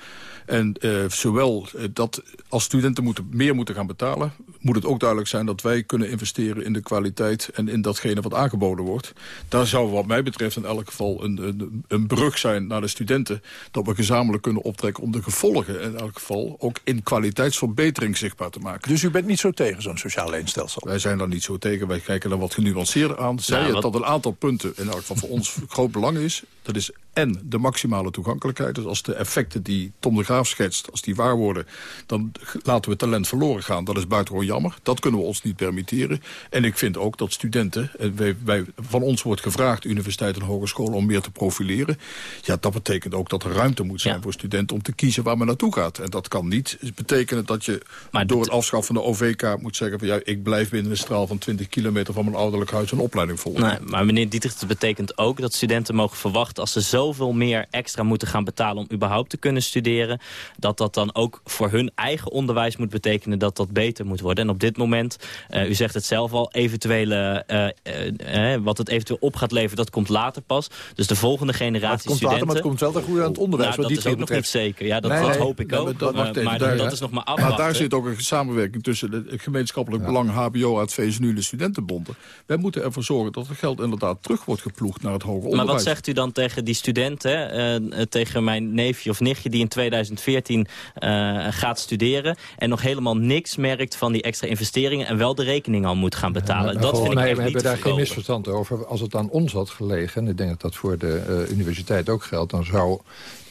En uh, zowel uh, dat als studenten moeten, meer moeten gaan betalen... moet het ook duidelijk zijn dat wij kunnen investeren in de kwaliteit... en in datgene wat aangeboden wordt. Daar zou wat mij betreft in elk geval een, een, een brug zijn naar de studenten... dat we gezamenlijk kunnen optrekken om de gevolgen in elk geval... ook in kwaliteitsverbetering zichtbaar te maken.
Dus u bent niet zo tegen zo'n sociaal leenstelsel?
Wij zijn daar niet zo tegen. Wij kijken daar wat genuanceerder aan. Zij wat... dat een aantal punten in elk geval voor ons [LAUGHS] groot belang is. Dat is en de maximale toegankelijkheid. Dus als de effecten die Tom de Graaf schetst, als die waar worden... dan laten we talent verloren gaan. Dat is buitengewoon jammer. Dat kunnen we ons niet permitteren. En ik vind ook dat studenten... Wij, wij, van ons wordt gevraagd, universiteiten en hogescholen... om meer te profileren. Ja, dat betekent ook dat er ruimte moet zijn ja. voor studenten... om te kiezen waar men naartoe gaat. En dat kan niet betekenen dat je maar door het afschaffen van de OV-kaart moet zeggen... Van, ja, ik blijf binnen een straal van 20 kilometer van mijn ouderlijk huis... een opleiding volgen.
Nee, maar meneer Dietrich, dat betekent ook dat studenten mogen verwachten... als ze zo zoveel meer extra moeten gaan betalen om überhaupt te kunnen studeren... dat dat dan ook voor hun eigen onderwijs moet betekenen dat dat beter moet worden. En op dit moment, uh, u zegt het zelf al, eventuele, uh, uh, wat het eventueel op gaat leveren, dat komt later pas. Dus de volgende generatie
studenten...
Later,
maar het komt wel te goed aan het onderwijs.
Nou, dat is ook nog niet zeker. Ja, dat, nee, dat hoop ik ook. Dat, maar, maar daar, dat is nog maar afwachten.
Maar daar zit ook een samenwerking tussen het gemeenschappelijk ja. belang HBO, ADV's nu de studentenbonden. Wij moeten ervoor zorgen dat het geld inderdaad terug wordt geploegd naar het hoger onderwijs.
Maar wat zegt u dan tegen die studenten, tegen mijn neefje of nichtje... die in 2014 uh, gaat studeren... en nog helemaal niks merkt van die extra investeringen... en wel de rekening al moet gaan betalen. Ja, dat vind ik echt
we
niet
hebben daar geen misverstand over. Als het aan ons had gelegen, en ik denk dat dat voor de uh, universiteit ook geldt... dan zou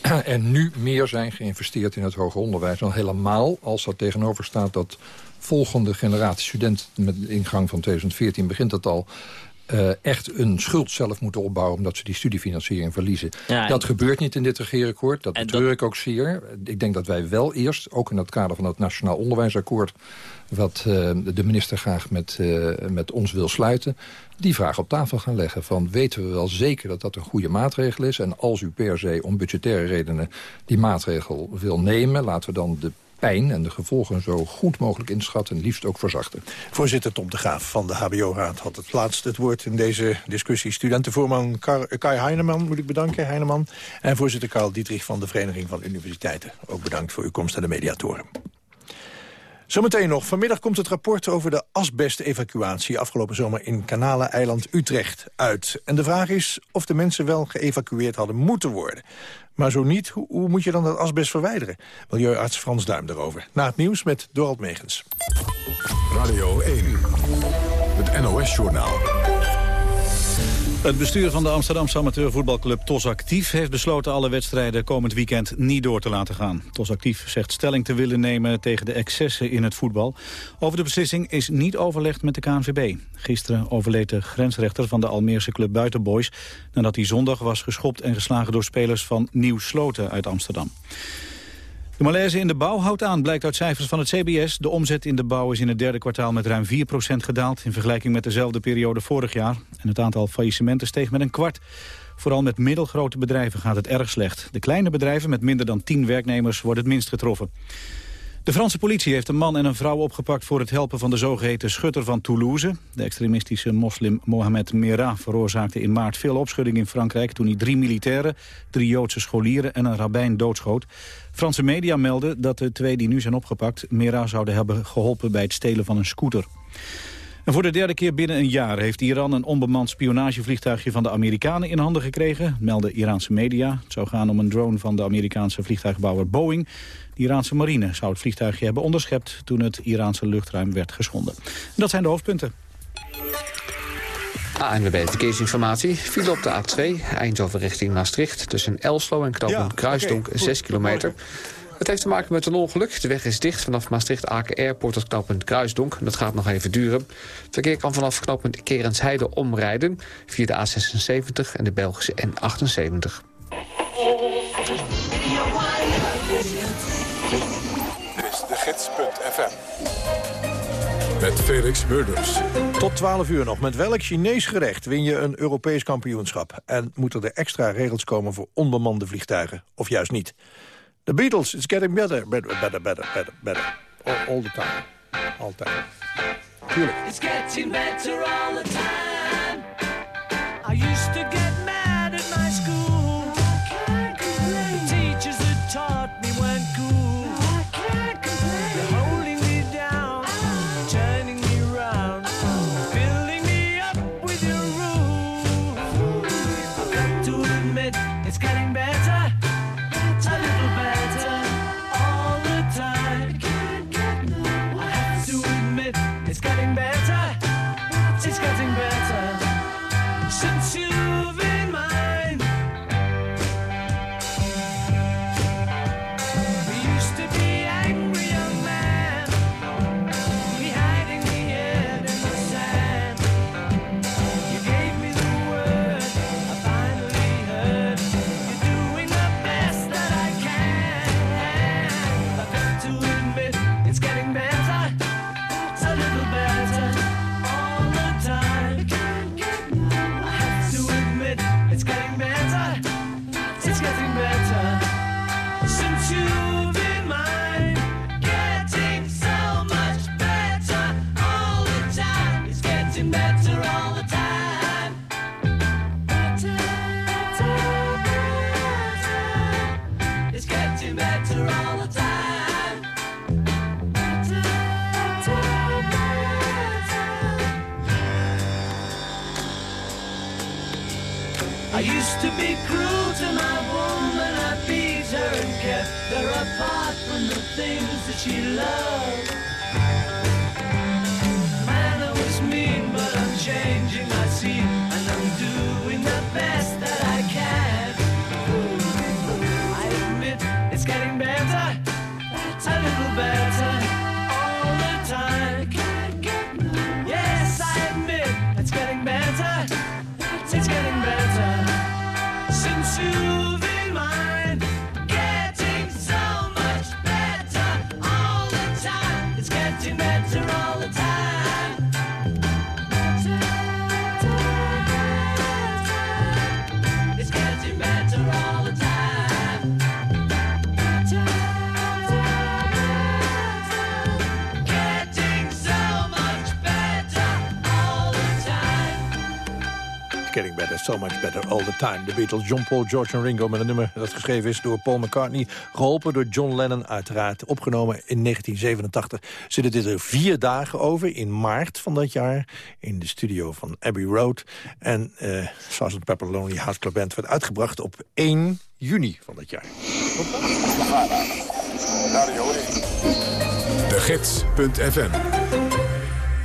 [CLEARS THROAT] er nu meer zijn geïnvesteerd in het hoger onderwijs... dan helemaal als dat tegenover staat dat volgende generatie studenten... met de ingang van 2014 begint het al uh, echt een schuld zelf moeten opbouwen... omdat ze die studiefinanciering verliezen. Ja, dat gebeurt niet in dit regeerakkoord. Dat betreur dat... ik ook zeer. Ik denk dat wij wel eerst, ook in het kader van het Nationaal Onderwijsakkoord... wat uh, de minister graag met, uh, met ons wil sluiten... die vraag op tafel gaan leggen van... weten we wel zeker dat dat een goede maatregel is... en als u per se om budgettaire redenen die maatregel wil nemen... laten we dan de pijn en de gevolgen zo goed mogelijk inschatten... en liefst ook verzachten.
Voorzitter Tom de Graaf van de HBO-raad had het laatst het woord in deze discussie. Studentenvoorman Kai Heineman moet ik bedanken, Heineman. En voorzitter Karl Dietrich van de Vereniging van Universiteiten. Ook bedankt voor uw komst naar de mediatoren. Zometeen nog. Vanmiddag komt het rapport over de asbest-evacuatie... afgelopen zomer in Kanaleneiland Utrecht uit. En de vraag is of de mensen wel geëvacueerd hadden moeten worden. Maar zo niet, hoe, moet je dan dat asbest verwijderen? Milieuarts Frans Duim daarover. Na het nieuws met Dorald Megens.
Radio 1, het NOS-journaal.
Het bestuur van de Amsterdamse amateurvoetbalclub TOS Actief... heeft besloten alle wedstrijden komend weekend niet door te laten gaan. TOS Actief zegt stelling te willen nemen tegen de excessen in het voetbal. Over de beslissing is niet overlegd met de KNVB. Gisteren overleed de grensrechter van de Almeerse club Buitenboys... nadat hij zondag was geschopt en geslagen door spelers van Nieuw Sloten uit Amsterdam. De malaise in de bouw houdt aan, blijkt uit cijfers van het CBS. De omzet in de bouw is in het derde kwartaal met ruim 4% gedaald... in vergelijking met dezelfde periode vorig jaar. En het aantal faillissementen steeg met een kwart. Vooral met middelgrote bedrijven gaat het erg slecht. De kleine bedrijven met minder dan 10 werknemers worden het minst getroffen. De Franse politie heeft een man en een vrouw opgepakt voor het helpen van de zogeheten schutter van Toulouse. De extremistische moslim Mohamed Merah veroorzaakte in maart veel opschudding in Frankrijk toen hij drie militairen, drie Joodse scholieren en een rabbijn doodschoot. Franse media melden dat de twee die nu zijn opgepakt Merah zouden hebben geholpen bij het stelen van een scooter. En voor de derde keer binnen een jaar heeft Iran een onbemand spionagevliegtuigje van de Amerikanen in handen gekregen, melden Iraanse media. Het zou gaan om een drone van de Amerikaanse vliegtuigbouwer Boeing. De Iraanse marine zou het vliegtuigje hebben onderschept toen het Iraanse luchtruim werd geschonden. En dat zijn de hoofdpunten.
ANWB Verkeersinformatie. Viel op de A2, Eindhoven richting Maastricht... tussen Elslo en Knooppunt ja, Kruisdonk, okay, 6 kilometer. Het heeft te maken met een ongeluk. De weg is dicht vanaf Maastricht-Aken Airport tot knooppunt Kruisdonk. Dat gaat nog even duren. Het verkeer kan vanaf knooppunt Kerensheide omrijden... via de A76 en de Belgische N78.
gids.fm. Met Felix Murders.
Tot 12 uur nog. Met welk Chinees gerecht win je een Europees kampioenschap? En moeten er extra regels komen voor onbemande vliegtuigen? Of juist niet? The Beatles, it's getting better, better, better, better, better, better. All, all the time. Altijd. Tuurlijk.
It's getting better all the time. she loves. Better, so much better all the time.
De Beatles, John Paul, George en Ringo met een nummer dat geschreven is door Paul McCartney. Geholpen door John Lennon uiteraard. Opgenomen in 1987. Zitten dit er vier dagen over in maart van dat jaar. In de studio van Abbey Road. En uh, Sgt. Pepper Lonely Hearts Club Band werd uitgebracht op 1 juni van dat jaar.
De Gids.fm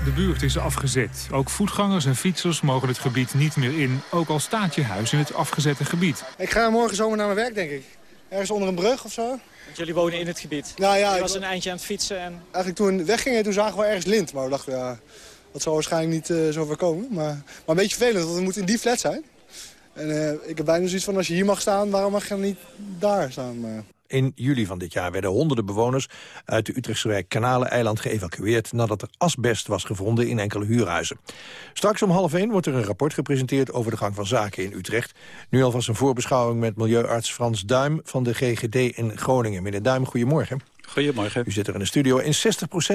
De buurt is afgezet. Ook voetgangers en fietsers mogen het gebied niet meer in. Ook al staat je huis in het afgezette gebied.
Ik ga morgen zomer naar mijn werk, denk ik. Ergens onder een brug of zo.
Want jullie wonen in het gebied?
Nou ja, ik
was
wa-
een eindje aan het fietsen en...
Eigenlijk toen we weggingen, toen zagen we ergens lint. Maar we dachten, ja, dat zal waarschijnlijk niet eh, zo voorkomen. Maar, maar een beetje vervelend, want we moeten in die flat zijn. En eh, ik heb bijna zoiets van, als je hier mag staan, waarom mag je dan niet daar staan? Maar...
In juli van dit jaar werden honderden bewoners uit de Utrechtse wijk Kanaleneiland geëvacueerd nadat er asbest was gevonden in enkele huurhuizen. Straks om half één wordt er een rapport gepresenteerd over de gang van zaken in Utrecht. Nu alvast een voorbeschouwing met milieuarts Frans Duim van de GGD in Groningen. Meneer Duim, goedemorgen.
Goedemorgen.
U zit er in de studio. In 60%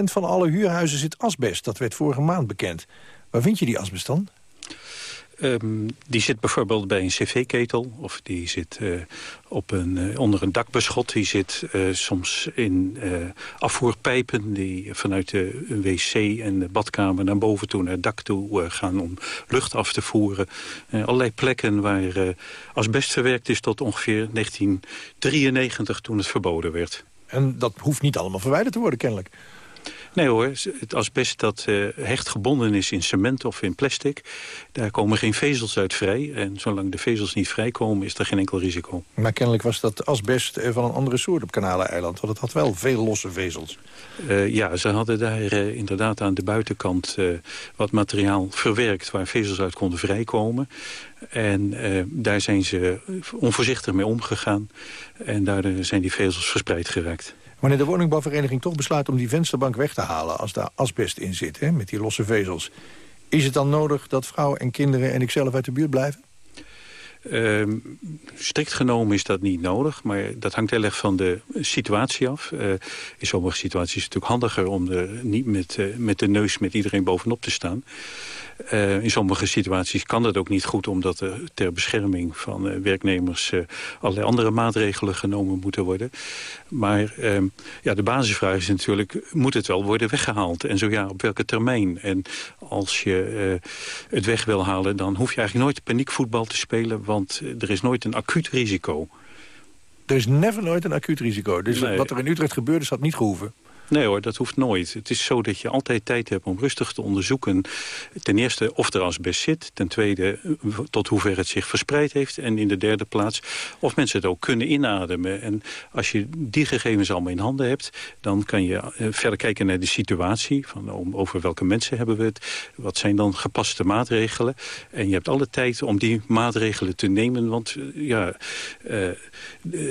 van alle huurhuizen zit asbest. Dat werd vorige maand bekend. Waar vind je die asbest dan?
Ehm, die zit bijvoorbeeld bij een cv-ketel of die zit eh, op een, eh, onder een dakbeschot. Die zit eh, soms in afvoerpijpen die vanuit de wc en de badkamer naar boven toe, naar het dak toe gaan om lucht af te voeren. Allerlei plekken waar asbest verwerkt is tot ongeveer 1993 toen het verboden werd.
En dat hoeft niet allemaal verwijderd te worden kennelijk.
Nee hoor, het asbest dat eh, hecht gebonden is in cement of in plastic... daar komen geen vezels uit vrij. En zolang de vezels niet vrijkomen is er geen enkel risico.
Maar kennelijk was dat asbest eh, van een andere soort op Kanaleneiland. Want het had wel veel losse vezels.
Eh, ja, ze hadden daar inderdaad aan de buitenkant wat materiaal verwerkt... waar vezels uit konden vrijkomen. En daar zijn ze onvoorzichtig mee omgegaan. En daardoor zijn die vezels verspreid geraakt.
Wanneer de woningbouwvereniging toch besluit om die vensterbank weg te halen... als daar asbest in zit, hè, met die losse vezels... is het dan nodig dat vrouwen en kinderen en ikzelf uit de buurt blijven?
Ehm, strikt genomen is dat niet nodig, maar dat hangt heel erg van de situatie af. Eh, in sommige situaties is het natuurlijk handiger om er niet met, eh, met de neus met iedereen bovenop te staan. Eh, in sommige situaties kan dat ook niet goed... omdat er ter bescherming van eh, werknemers eh, allerlei andere maatregelen genomen moeten worden. Maar ehm, ja, de basisvraag is natuurlijk, moet het wel worden weggehaald? En zo ja, op welke termijn? En als je het weg wil halen, dan hoef je eigenlijk nooit paniekvoetbal te spelen... want er is nooit een acuut risico.
Er is never nooit een acuut risico. Dus
Nee.
wat er in Utrecht gebeurde, is dat niet gehoeven.
Nee hoor, dat hoeft nooit. Het is zo dat je altijd tijd hebt om rustig te onderzoeken... ten eerste of er asbest zit. Ten tweede eh, tot hoever het zich verspreid heeft. En in de derde plaats of mensen het ook kunnen inademen. En als je die gegevens allemaal in handen hebt... dan kan je eh, verder kijken naar de situatie. Van, om, over welke mensen hebben we het? Wat zijn dan gepaste maatregelen? En je hebt alle tijd om die maatregelen te nemen. Want eh, ja,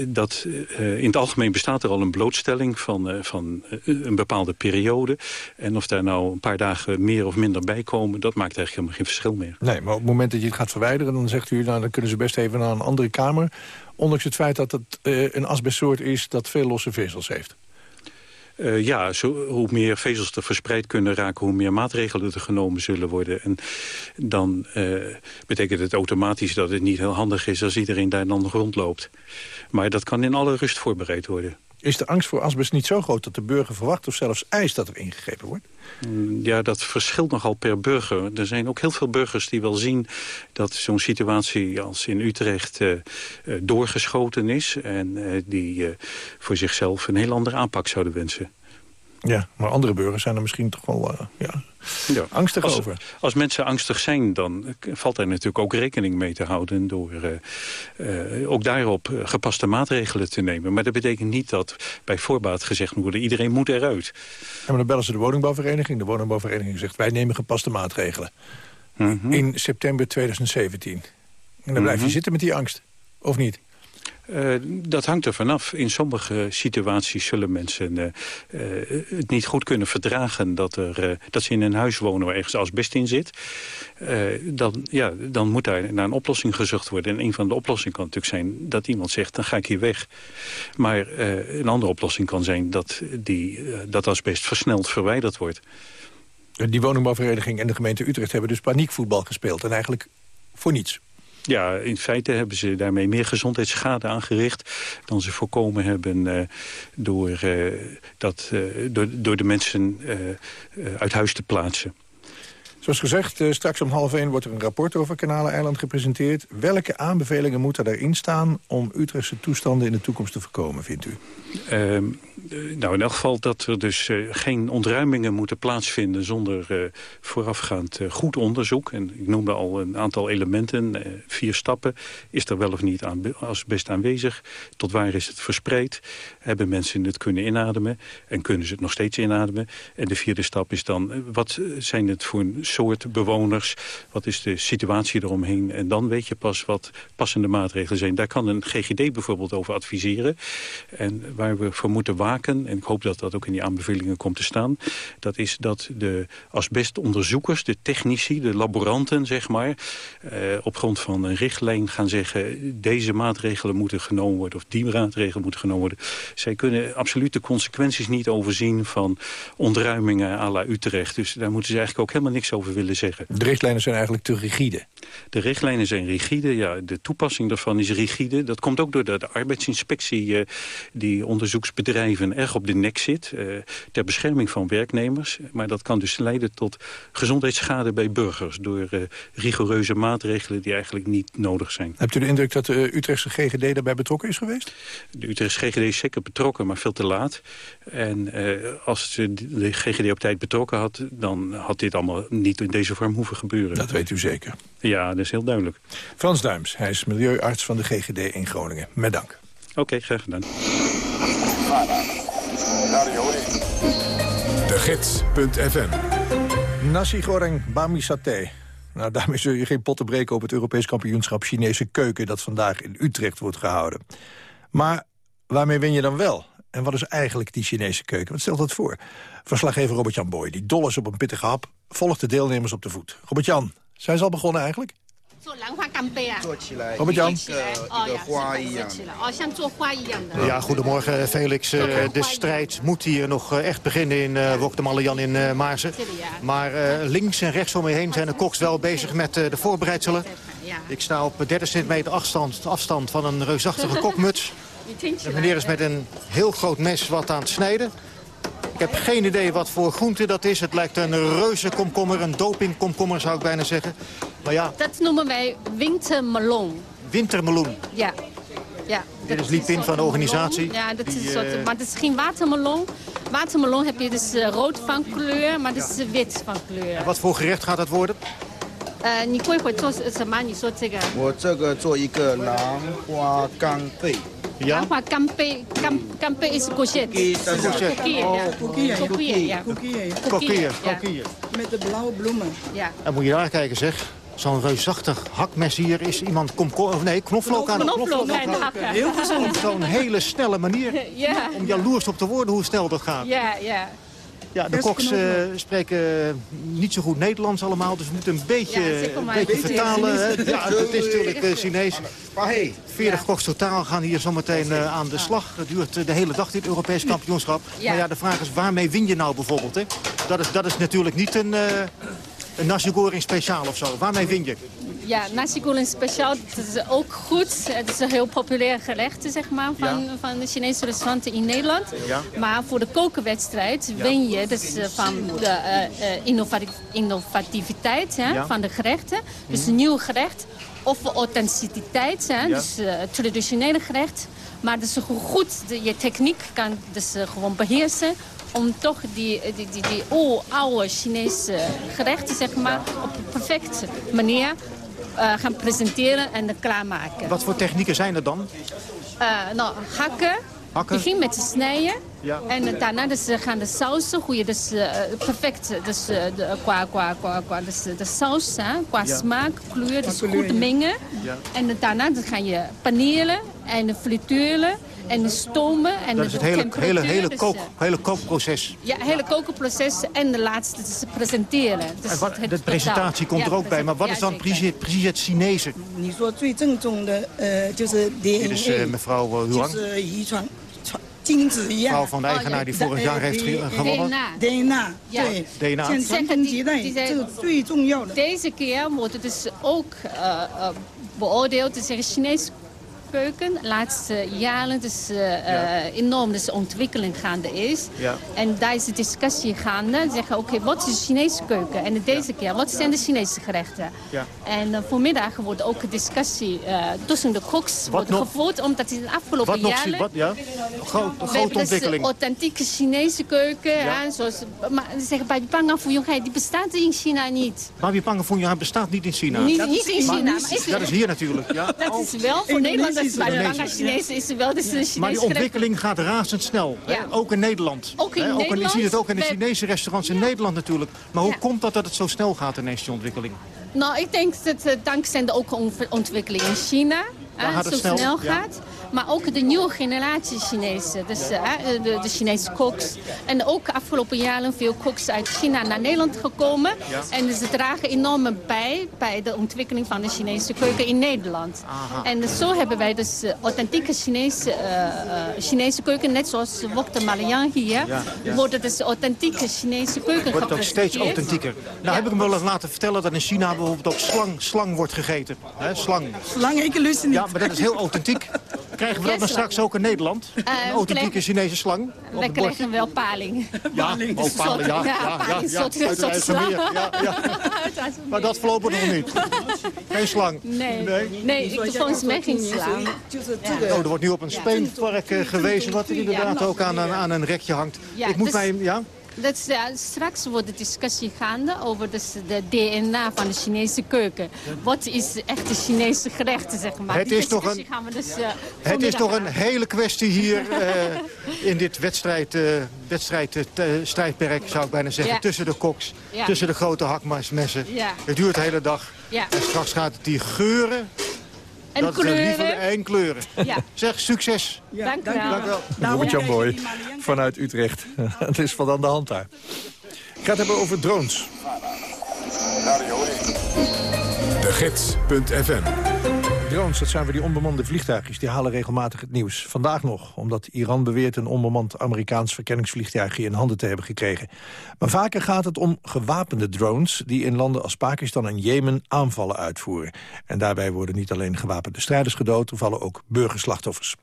dat, in het algemeen bestaat er al een blootstelling van, van een bepaalde periode. En of daar nou een paar dagen meer of minder bij komen... dat maakt eigenlijk helemaal geen verschil meer.
Nee, maar op het moment dat je het gaat verwijderen... dan zegt u, nou, dan kunnen ze best even naar een andere kamer. Ondanks het feit dat het eh, een asbestsoort is dat veel losse vezels heeft.
Eh, ja, zo, hoe meer vezels er verspreid kunnen raken... hoe meer maatregelen er genomen zullen worden. En dan eh, betekent het automatisch dat het niet heel handig is... als iedereen daar dan rondloopt. Maar dat kan in alle rust voorbereid worden.
Is de angst voor asbest niet zo groot dat de burger verwacht... of zelfs eist dat er ingegrepen wordt?
Mm, Ja, dat verschilt nogal per burger. Er zijn ook heel veel burgers die wel zien dat zo'n situatie als in Utrecht eh, eh, doorgeschoten is. En eh, die voor zichzelf een heel andere aanpak zouden wensen.
Ja, maar andere burgers zijn er misschien toch wel eh, ja,
Ja.
angstig
als,
over.
Als mensen angstig zijn, dan eh, valt daar natuurlijk ook rekening mee te houden... door eh, ook daarop gepaste maatregelen te nemen. Maar dat betekent niet dat bij voorbaat gezegd moet worden... iedereen moet eruit.
En maar dan bellen ze de woningbouwvereniging. De woningbouwvereniging zegt, wij nemen gepaste maatregelen.
Mhm.
In september 2017. En dan blijf je
Mhm.
zitten met die angst. Of niet?
Eh, dat hangt er vanaf. In sommige situaties zullen mensen eh, eh, het niet goed kunnen verdragen... Dat, er, dat ze in een huis wonen waar ergens asbest in zit. Dan, ja, dan moet daar naar een oplossing gezocht worden. En een van de oplossingen kan natuurlijk zijn dat iemand zegt... dan ga ik hier weg. Maar een andere oplossing kan zijn dat die, dat asbest versneld verwijderd wordt.
Die woningbouwvereniging en de gemeente Utrecht hebben dus paniekvoetbal gespeeld. En eigenlijk voor niets.
Ja, in feite hebben ze daarmee meer gezondheidsschade aangericht... dan ze voorkomen hebben eh, door, eh, dat, eh, door, door de mensen uit huis te plaatsen.
Zoals gezegd, eh, straks om half één wordt er een rapport over Kanaleneiland gepresenteerd. Welke aanbevelingen moeten daarin staan om Utrechtse toestanden in de toekomst te voorkomen, vindt u?
Ehm, eh, nou, in elk geval dat er dus eh, geen ontruimingen moeten plaatsvinden... zonder voorafgaand goed onderzoek. En ik noemde al een aantal elementen, vier stappen. Is er wel of niet aan, asbest aanwezig? Tot waar is het verspreid? Hebben mensen het kunnen inademen? En kunnen ze het nog steeds inademen? En de vierde stap is dan, wat zijn het voor een soort bewoners? Wat is de situatie eromheen? En dan weet je pas wat passende maatregelen zijn. Daar kan een GGD bijvoorbeeld over adviseren. En waar we voor moeten waken, en ik hoop dat dat ook in die aanbevelingen komt te staan... dat is dat de asbestonderzoekers, de technici, de laboranten, zeg maar... eh, op grond van een richtlijn gaan zeggen... deze maatregelen moeten genomen worden of die maatregelen moeten genomen worden. Zij kunnen absoluut de consequenties niet overzien van ontruimingen à la Utrecht. Dus daar moeten ze eigenlijk ook helemaal niks over willen zeggen.
De richtlijnen zijn eigenlijk te rigide.
De richtlijnen zijn rigide, ja, de toepassing daarvan is rigide. Dat komt ook doordat de arbeidsinspectie... eh, die onderzoeksbedrijven erg op de nek zit... eh, ter bescherming van werknemers. Maar dat kan dus leiden tot gezondheidsschade bij burgers... door eh, rigoureuze maatregelen die eigenlijk niet nodig zijn.
Hebt u de indruk dat de Utrechtse GGD daarbij betrokken is geweest?
De Utrechtse GGD is zeker betrokken, maar veel te laat. En als ze de GGD op tijd betrokken had... dan had dit allemaal niet in deze vorm hoeven gebeuren.
Dat weet u zeker.
Ja, dat is heel duidelijk.
Frans Duims, hij is milieuarts van de GGD in Groningen. Met dank.
Oké, graag gedaan.
De Gids.fm
Nasi goreng bami saté. Nou, daarmee zul je geen potten breken op het Europees kampioenschap Chinese keuken... dat vandaag in Utrecht wordt gehouden. Maar waarmee win je dan wel? En wat is eigenlijk die Chinese keuken? Wat stelt dat voor? Verslaggever Robert-Jan Boy, die dol is op een pittige hap... volgt de deelnemers op de voet. Robert-Jan, zijn ze al begonnen eigenlijk? Robert-Jan.
Ja, goedemorgen Felix. Eh, de strijd moet hier nog eh, echt beginnen in eh, Wokdemalle-Jan in Maarsen. Maar links en rechts om me heen zijn de koks wel bezig met de voorbereidselen. Ik sta op 30 centimeter afstand, afstand van een reusachtige kokmuts. De meneer is met een heel groot mes wat aan het snijden. Ik heb geen idee wat voor groente dat is. Het lijkt een reuze komkommer, een dopingkomkommer zou ik bijna zeggen. Maar ja,
Dat noemen wij wintermelon.
wintermeloen.
Ja. ja
Dit
dat
is Liep in van de organisatie.
melon. Ja, dat is
Die,
een soort,
eh,
maar het is geen watermelon. Watermelon heb je dus eh, rood van kleur, maar dit is wit van kleur.
Wat voor gerecht gaat dat worden?
呃，你过一会儿做什么？你说这个
我这个做一个兰花干贝。
ja? maar kampe, kam, kampé is courgette.
Courgette. Oh,
ja.
Kokieën,
Met de blauwe bloemen.
Ja.
En moet je daar kijken, zeg. Zo'n reusachtig hakmes hier is iemand komkom, of nee, knoflook aan
de knoflook. Heel gezond.
Zo'n hele snelle manier [LAUGHS] om jaloers op te worden hoe snel dat gaat.
Ja, ja.
Ja, de koks eh, spreken niet zo goed Nederlands allemaal. Dus we moeten een beetje,
Ja,
een vertalen. hè. Ja, het is natuurlijk eh, Chinees. 40 koks totaal gaan hier zometeen eh, aan de slag. Het duurt de hele dag dit Europees kampioenschap. Maar ja, de vraag is waarmee win je nou bijvoorbeeld? Hè? Dat, is, dat is natuurlijk niet een, eh een nasi goreng speciaal of zo. Waarmee win je?
Ja, nasi goreng speciaal, dat is ook goed. Het is een heel populair gerecht, zeg maar, van,
Ja.
van de Chinese restauranten in Nederland.
Ja.
Maar voor de kokenwedstrijd win je dus van de eh, eh, innova- innovativiteit hè, van de gerechten. Dus een nieuw gerecht. Of authenticiteit, hè, dus traditionele gerecht. Maar dus hoe goed de, je techniek kan dus gewoon beheersen om toch die, die, die, die o- oude Chinese gerechten zeg maar, op een perfecte manier eh, gaan presenteren en klaarmaken.
Wat voor technieken zijn er dan?
Eh, nou, hakken.
Hakken.
Begin met snijden.
Ja.
En eh, daarna dus, eh, gaan de sausen, je dus eh, perfect, dus, eh, de, qua, qua, qua, qua dus, eh, de saus, hè, qua
Ja.
smaak, kleur, dus goed mengen.
Ja.
En daarna dan ga je paneren en frituren en stomen. En
dat het hele, hele, hele,
dus,
kook,
eh,
hele kookproces.
Ja, het hele kookproces en de laatste is presenteren. Dus
en wat,
het
de presentatie komt er ook bij, maar wat is dan precies, precies het Chinese? Dit is uh, eh, mevrouw eh, Huang. Vrouw van de oh, eigenaar die vorig jaar heeft gewonnen.
DNA.
Ja.
DNA.
Deze keer wordt het dus ook beoordeeld. Het is een Chinese keuken de laatste jaren dus, eh, eh, enorm dus ontwikkeling gaande is.
Ja.
En daar is de discussie gaande. Zeggen, oké, wat is de Chinese keuken? En deze keer, wat zijn de Chinese gerechten?
Ja.
En uh, vanmiddag wordt ook een discussie uh, tussen de koks wordt
nog?
gevoerd. Omdat in de afgelopen
Wat nog?
jaren...
Wat, ja? Groot,
We
grote
dus
ontwikkeling.
authentieke Chinese keuken.
Ja.
hè, zoals, maar ze zeggen bij Bangafuyong, die bestaat in China niet.
Babi Pangafunja bestaat niet in China.
Niet, niet in
Maar-
China. Maar is,
Dat is hier natuurlijk. Ja. [LAUGHS]
Dat is wel voor Nederland. Bij de Banga Chinees is wel dus een Chinese
Maar die ontwikkeling gaat razendsnel.
Ja.
Ook in Nederland.
Ook in
Hè? ook
Nederland.
je ziet het ook in de Chinese restaurants in Nederland natuurlijk. Maar hoe
Ja.
komt dat dat het zo snel gaat ineens, die ontwikkeling?
Nou, ik denk dat het dankzij de ook ont- ontwikkeling in China hè,
gaat
zo
het
snel, gaat. Maar ook de nieuwe generatie Chinezen, dus eh, de, de Chinese koks. En ook afgelopen jaren veel koks uit China naar Nederland gekomen.
Ja.
En ze dragen enorm bij bij de ontwikkeling van de Chinese keuken in Nederland.
Aha.
En zo hebben wij dus eh, authentieke Chinese, eh, eh, Chinese keuken, net zoals Wok de Malayan hier,
Ja, ja.
wordt het dus authentieke Chinese keuken
Wordt het ook steeds authentieker. Nou heb ik me wel eens laten vertellen dat in China bijvoorbeeld ook slang, slang wordt gegeten. Hè, slang.
Slang, ik lust niet.
Ja, maar dat is heel authentiek. [LAUGHS] Krijgen we dat dan straks ook in Nederland? Een
we
authentieke Chinese slang?
We krijgen wel paling.
Ja, [LAUGHS] ook palen, ja. ja, ja,
paling,
ja. [LAUGHS] Maar dat voorlopig nog niet. [LAUGHS] Geen slang.
Nee,
Nee?
ik volgens mij geen slang.
Oh, er wordt nu op een speenvark eh, gewezen, wat er inderdaad ook aan, een- aan een rekje hangt. Ik moet
dus-
mij... Ja?
Dat is, ja, straks wordt de discussie gaande over dus de DNA van de Chinese keuken. Wat is echte Chinese gerechten, zeg maar.
Het
Die
is toch een-
gaan we dus, eh,
Het is toch een hele kwestie hier eh, in dit wedstrijd, eh, wedstrijd eh, strijdperk, zou ik bijna zeggen.
Ja.
Tussen de koks,
Ja.
tussen de grote hakmessen.
Ja.
Het duurt de hele dag. En straks gaat het die geuren.
En
dat is een lieve-
kleuren.
En kleuren.
Ja.
Zeg, succes.
Dank u wel.
Dank u wel.
Robert-Jan Boy vanuit Utrecht. [LAUGHS] Het is wat aan de hand daar. Ik ga het hebben over drones.
De De Gids.fm
Drones, dat zijn weer die onbemande vliegtuigjes. Die halen regelmatig het nieuws. Vandaag nog, omdat Iran beweert een onbemand Amerikaans verkenningsvliegtuigje in handen te hebben gekregen. Maar vaker gaat het om gewapende drones die in landen als Pakistan en Jemen aanvallen uitvoeren. En daarbij worden niet alleen gewapende strijders gedood, er vallen ook burgerslachtoffers.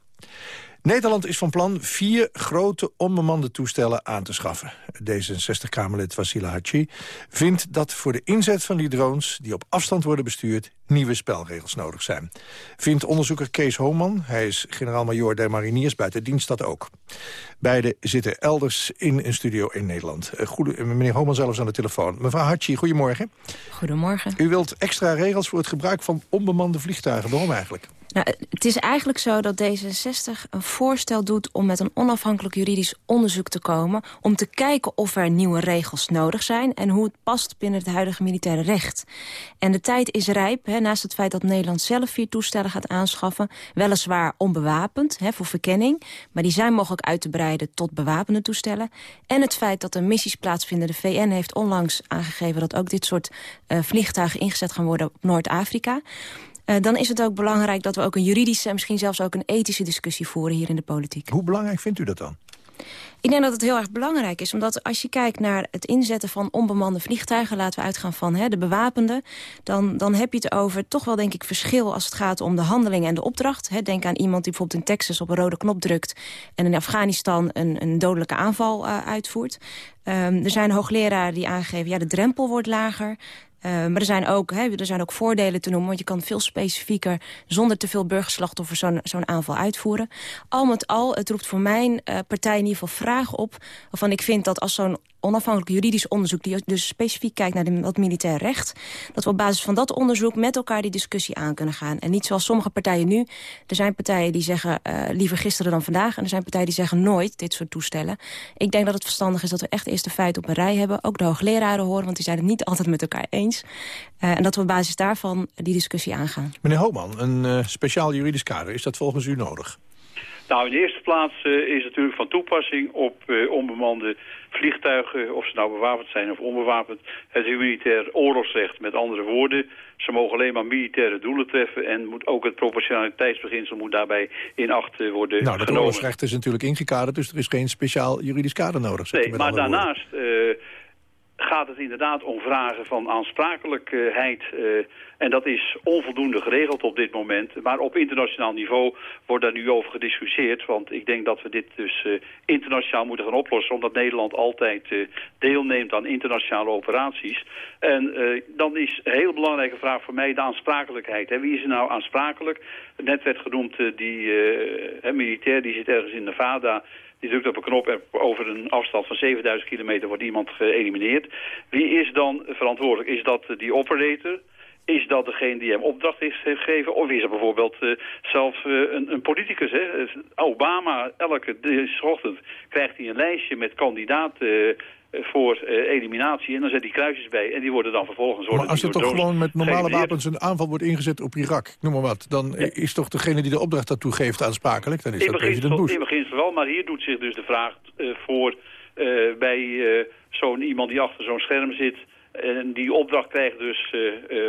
Nederland is van plan vier grote onbemande toestellen aan te schaffen. D66-Kamerlid Wassila Hachi vindt dat voor de inzet van die drones... die op afstand worden bestuurd, nieuwe spelregels nodig zijn. Vindt onderzoeker Kees Hooman, hij is generaal-majoor der mariniers buiten dienst dat ook. Beide zitten elders in een studio in Nederland. Eh, Goede, meneer Hooman zelfs aan de telefoon. Mevrouw Hachi, goedemorgen.
Goedemorgen.
U wilt extra regels voor het gebruik van onbemande vliegtuigen. Waarom eigenlijk?
Nou, het is eigenlijk zo dat D66 een voorstel doet om met een onafhankelijk juridisch onderzoek te komen... om te kijken of er nieuwe regels nodig zijn... en hoe het past binnen het huidige militaire recht. En de tijd is rijp, hè, naast het feit dat Nederland zelf vier toestellen gaat aanschaffen... weliswaar onbewapend, hè, voor verkenning... maar die zijn mogelijk uit te breiden tot bewapende toestellen. En het feit dat er missies plaatsvinden. De VN heeft onlangs aangegeven dat ook dit soort uh, vliegtuigen ingezet gaan worden op Noord-Afrika... Uh, dan is het ook belangrijk dat we ook een juridische... en misschien zelfs ook een ethische discussie voeren hier in de politiek.
Hoe belangrijk vindt u dat dan?
Ik denk dat het heel erg belangrijk is. Omdat als je kijkt naar het inzetten van onbemande vliegtuigen... laten we uitgaan van hè, de bewapende... Dan, dan heb je het over toch wel denk ik verschil... als het gaat om de handeling en de opdracht. Hè. Denk aan iemand die bijvoorbeeld in Texas op een rode knop drukt... en in Afghanistan een, een dodelijke aanval uh, uitvoert. Um, er zijn hoogleraren die aangeven... ja, de drempel wordt lager. Uh, maar er zijn, ook, hè, er zijn ook voordelen te noemen, want je kan veel specifieker... zonder te veel burgerslachtoffers zo'n zo'n aanval uitvoeren. Al met al, het roept voor mijn uh, partij in ieder geval vragen op... waarvan ik vind dat als zo'n onafhankelijk juridisch onderzoek... die dus specifiek kijkt naar dat militair recht... dat we op basis van dat onderzoek met elkaar die discussie aan kunnen gaan. En niet zoals sommige partijen nu. Er zijn partijen die zeggen uh, liever gisteren dan vandaag... en er zijn partijen die zeggen nooit dit soort toestellen. Ik denk dat het verstandig is dat we echt eerst de feiten op een rij hebben. Ook de hoogleraren horen, want die zijn het niet altijd met elkaar eens. Uh, en dat we op basis daarvan die discussie aangaan.
Meneer Homan, een uh, speciaal juridisch kader, is dat volgens u nodig?
Nou, in de eerste plaats uh, is het natuurlijk van toepassing op uh, onbemande vliegtuigen, of ze nou bewapend zijn of onbewapend, het humanitair oorlogsrecht. Met andere woorden, ze mogen alleen maar militaire doelen treffen en moet ook het proportionaliteitsbeginsel moet daarbij in acht uh, worden
nou, dat
genomen.
oorlogsrecht is natuurlijk ingekaderd, dus er is geen speciaal juridisch kader nodig.
Nee, maar daarnaast gaat het inderdaad om vragen van aansprakelijkheid. Uh, en dat is onvoldoende geregeld op dit moment. Maar op internationaal niveau wordt daar nu over gediscussieerd. Want ik denk dat we dit dus uh, internationaal moeten gaan oplossen. Omdat Nederland altijd uh, deelneemt aan internationale operaties. En dan is een heel belangrijke vraag voor mij de aansprakelijkheid. Hè. Wie is er nou aansprakelijk? Net werd genoemd die militair die zit ergens in Nevada... Die drukt op een knop en over een afstand van 7000 kilometer wordt iemand geëlimineerd. Wie is dan verantwoordelijk? Is dat die operator? Is dat degene die hem opdracht heeft gegeven? Of is er bijvoorbeeld uh, zelfs uh, een, een, politicus? Hè? Obama, elke ochtend krijgt hij een lijstje met kandidaten voor eliminatie. En dan zet hij kruisjes bij. En die worden dan vervolgens...
Maar als er toch gewoon met normale wapens een aanval wordt ingezet op Irak, noem maar wat. Dan ja. is toch degene die de opdracht daartoe geeft aansprakelijk? Dan is
in
dat president Bush.
In beginsel wel, maar hier doet zich dus de vraag voor bij zo'n iemand die achter zo'n scherm zit... En die opdracht krijgt dus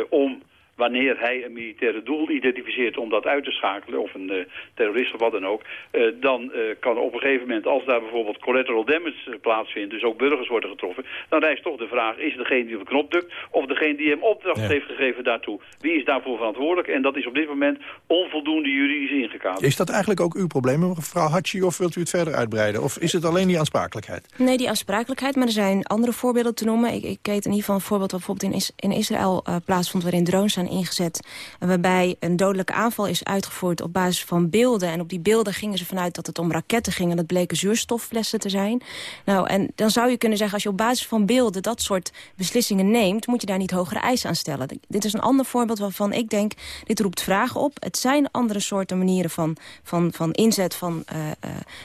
om wanneer hij een militaire doel identificeert om dat uit te schakelen, of een uh, terrorist of wat dan ook, uh, dan uh, kan op een gegeven moment, als daar bijvoorbeeld collateral damage plaatsvindt, dus ook burgers worden getroffen, dan rijst toch de vraag, is degene die op de knop drukt, of degene die hem opdracht ja. heeft gegeven daartoe, wie is daarvoor verantwoordelijk? En dat is op dit moment onvoldoende juridisch ingekaderd.
Is dat eigenlijk ook uw probleem, mevrouw Hachi, of wilt u het verder uitbreiden? Of is het alleen die aansprakelijkheid?
Nee, die aansprakelijkheid, maar er zijn andere voorbeelden te noemen. Ik, ik weet in ieder geval een voorbeeld wat bijvoorbeeld in, Is in Israël plaatsvond, waarin drones zijn ingezet. Waarbij een dodelijke aanval is uitgevoerd op basis van beelden. En op die beelden gingen ze vanuit dat het om raketten ging. En dat bleken zuurstofflessen te zijn. Nou, en dan zou je kunnen zeggen, als je op basis van beelden dat soort beslissingen neemt, moet je daar niet hogere eisen aan stellen. Dit is een ander voorbeeld waarvan ik denk, dit roept vragen op. Het zijn andere soorten manieren van, van, van inzet van, uh, uh,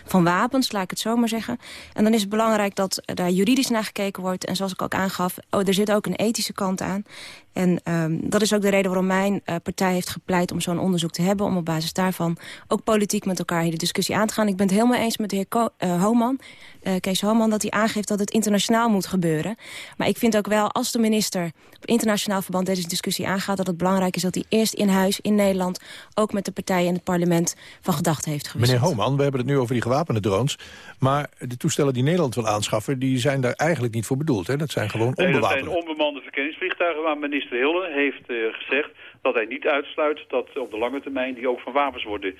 van wapens, laat ik het zo maar zeggen. En dan is het belangrijk dat daar juridisch naar gekeken wordt. En zoals ik ook aangaf, oh, er zit ook een ethische kant aan. En ehm, dat is ook de reden waarom mijn eh, partij heeft gepleit om zo'n onderzoek te hebben... om op basis daarvan ook politiek met elkaar hier de discussie aan te gaan. Ik ben het helemaal eens met de heer Ko uh, Homan, uh, Kees Homan... dat hij aangeeft dat het internationaal moet gebeuren. Maar ik vind ook wel, als de minister op internationaal verband deze discussie aangaat... dat het belangrijk is dat hij eerst in huis, in Nederland... ook met de partijen in het parlement van gedachten heeft gewisseld.
Meneer Homan, we hebben het nu over die gewapende drones... maar de toestellen die Nederland wil aanschaffen... die zijn daar eigenlijk niet voor bedoeld. Hè? Dat zijn gewoon onbewapende.
Nee, dat zijn onbemande verkenningsvliegtuigen waar minister Hillen heeft uh, gezegd... dat hij niet uitsluit dat op de lange termijn die ook van wapens worden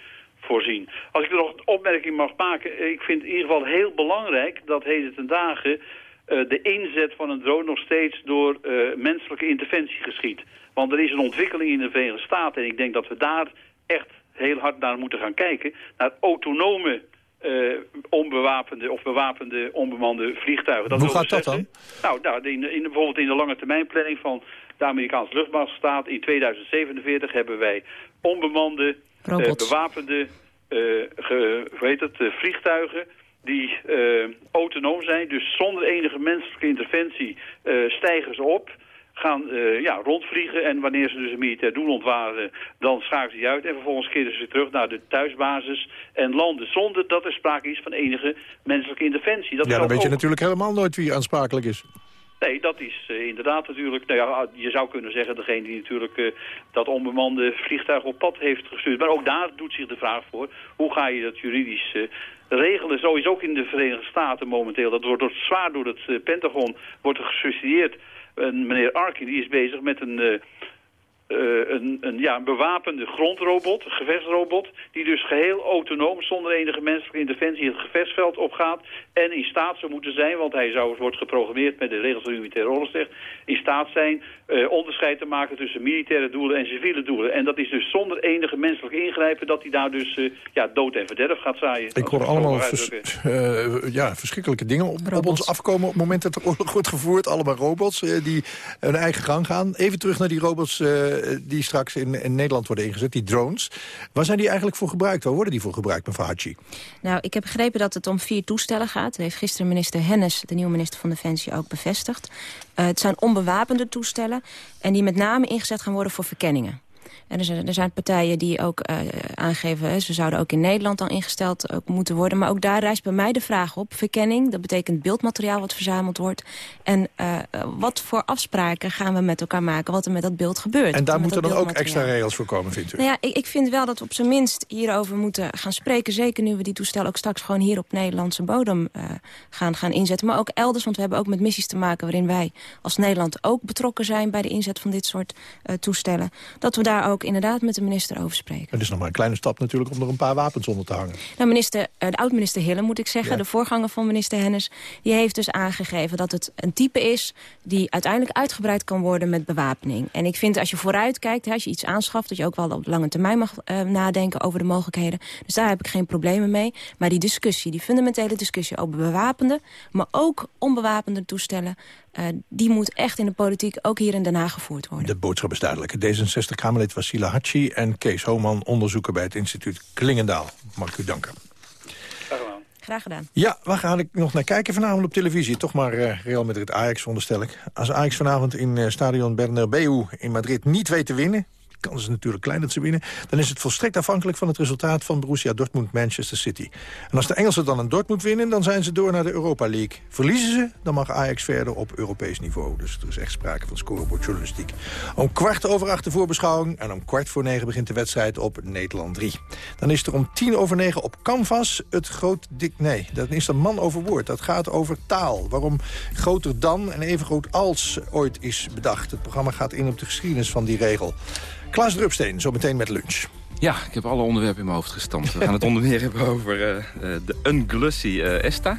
voorzien. Als ik er nog een opmerking mag maken... ik vind in ieder geval heel belangrijk dat heden ten dagen... Uh, de inzet van een drone nog steeds door uh, menselijke interventie geschiet. Want er is een ontwikkeling in de Verenigde Staten... en ik denk dat we daar echt heel hard naar moeten gaan kijken... naar autonome uh, onbewapende of bewapende onbemande vliegtuigen.
Dat Hoe gaat dat dan?
Nou, nou in, in, bijvoorbeeld in de lange termijnplanning van de Amerikaanse luchtmachtstaat... in 2047 hebben wij onbemande, uh, bewapende uh, ge, hoe heet het, vliegtuigen die autonoom zijn. Dus zonder enige menselijke interventie stijgen ze op gaan uh, ja, rondvliegen. En wanneer ze dus een militair doel ontwaren, dan schakelen ze die uit. En vervolgens keren ze terug naar de thuisbasis en landen. Zonder dat er sprake is van enige menselijke interventie. Dat
ja, dan weet ook... je natuurlijk helemaal nooit wie aansprakelijk is.
Nee, dat is uh, inderdaad natuurlijk... Nou ja, je zou kunnen zeggen, degene die natuurlijk uh, dat onbemande vliegtuig op pad heeft gestuurd. Maar ook daar doet zich de vraag voor, hoe ga je dat juridisch uh, regelen? Zo is ook in de Verenigde Staten momenteel, dat wordt zwaar door het Pentagon, wordt er gesubsidieerd en meneer Arkin die is bezig met een, een, een, ja, een bewapende grondrobot, een gevechtsrobot... die dus geheel autonoom, zonder enige menselijke interventie... het gevechtsveld opgaat en in staat zou moeten zijn... want hij zou, wordt geprogrammeerd met de regels van de militaire oorlogsrecht... in staat zijn uh, onderscheid te maken tussen militaire doelen en civiele doelen. En dat is dus zonder enige menselijk ingrijpen... dat hij daar dus uh, ja, dood en verderf gaat zaaien.
Ik hoor allemaal vers uh, ja, verschrikkelijke dingen op, op, ons afkomen... op het moment dat de oorlog wordt gevoerd. Allemaal robots die hun eigen gang gaan. Even terug naar die robots die straks in, in, Nederland worden ingezet, die drones. Waar zijn die eigenlijk voor gebruikt? Waar worden die voor gebruikt, mevrouw Hachi?
Nou, ik heb begrepen dat het om vier toestellen gaat. Dat heeft gisteren minister Hennis, de nieuwe minister van Defensie, ook bevestigd. Uh, het zijn onbewapende toestellen en die met name ingezet gaan worden voor verkenningen. En er zijn, er zijn partijen die ook uh, aangeven... Hè, ze zouden ook in Nederland dan ingesteld ook moeten worden. Maar ook daar rijst bij mij de vraag op. Verkenning, dat betekent beeldmateriaal wat verzameld wordt. En uh, wat voor afspraken gaan we met elkaar maken... wat er met dat beeld gebeurt.
En daar moeten dan ook extra regels voor komen, vindt u?
Nou ja, ik, ik vind wel dat we op zijn minst hierover moeten gaan spreken. Zeker nu we die toestellen ook straks gewoon hier op Nederlandse bodem uh, gaan, gaan inzetten. Maar ook elders, want we hebben ook met missies te maken... waarin wij als Nederland ook betrokken zijn bij de inzet van dit soort toestellen. Dat we daar ook inderdaad met de minister over spreken.
Het is nog maar een kleine stap natuurlijk om er een paar wapens onder te hangen.
Nou, minister, de oud-minister Hille moet ik zeggen, ja. de voorganger van minister Hennis... die heeft dus aangegeven dat het een type is die uiteindelijk uitgebreid kan worden met bewapening. En ik vind als je vooruit kijkt, als je iets aanschaft... dat je ook wel op lange termijn mag uh, nadenken over de mogelijkheden. Dus daar heb ik geen problemen mee. Maar die discussie, die fundamentele discussie over bewapende... maar ook onbewapende toestellen... Uh, die moet echt in de politiek ook hier in Den Haag gevoerd worden.
De boodschap is duidelijk. D66-Kamerlid Wassila Hachi en Kees Homan... onderzoeker bij het instituut Klingendaal. Mag ik u danken.
Graag gedaan.
Graag gedaan.
Ja, waar ga ik nog naar kijken vanavond op televisie? Toch maar uh, Real Madrid Ajax, veronderstel ik. Als Ajax vanavond in uh, stadion Bernabeu in Madrid niet weet te winnen kans is natuurlijk klein dat ze winnen... dan is het volstrekt afhankelijk van het resultaat van Borussia Dortmund-Manchester City. En als de Engelsen dan een Dortmund winnen, dan zijn ze door naar de Europa League. Verliezen ze, dan mag Ajax verder op Europees niveau. Dus er is echt sprake van scorebordjournalistiek. Om kwart over acht de voorbeschouwing en om kwart voor negen begint de wedstrijd op Nederland 3. Dan is er om tien over negen op Canvas het groot dik... Nee, dat is een man over woord. Dat gaat over taal. Waarom groter dan en even groot als ooit is bedacht. Het programma gaat in op de geschiedenis van die regel. Klaas Drupsteen, zo meteen met lunch.
Ja, ik heb alle onderwerpen in mijn hoofd gestampt. We gaan het [LAUGHS] onder meer hebben over uh, uh, de Unglossy uh, ESTA.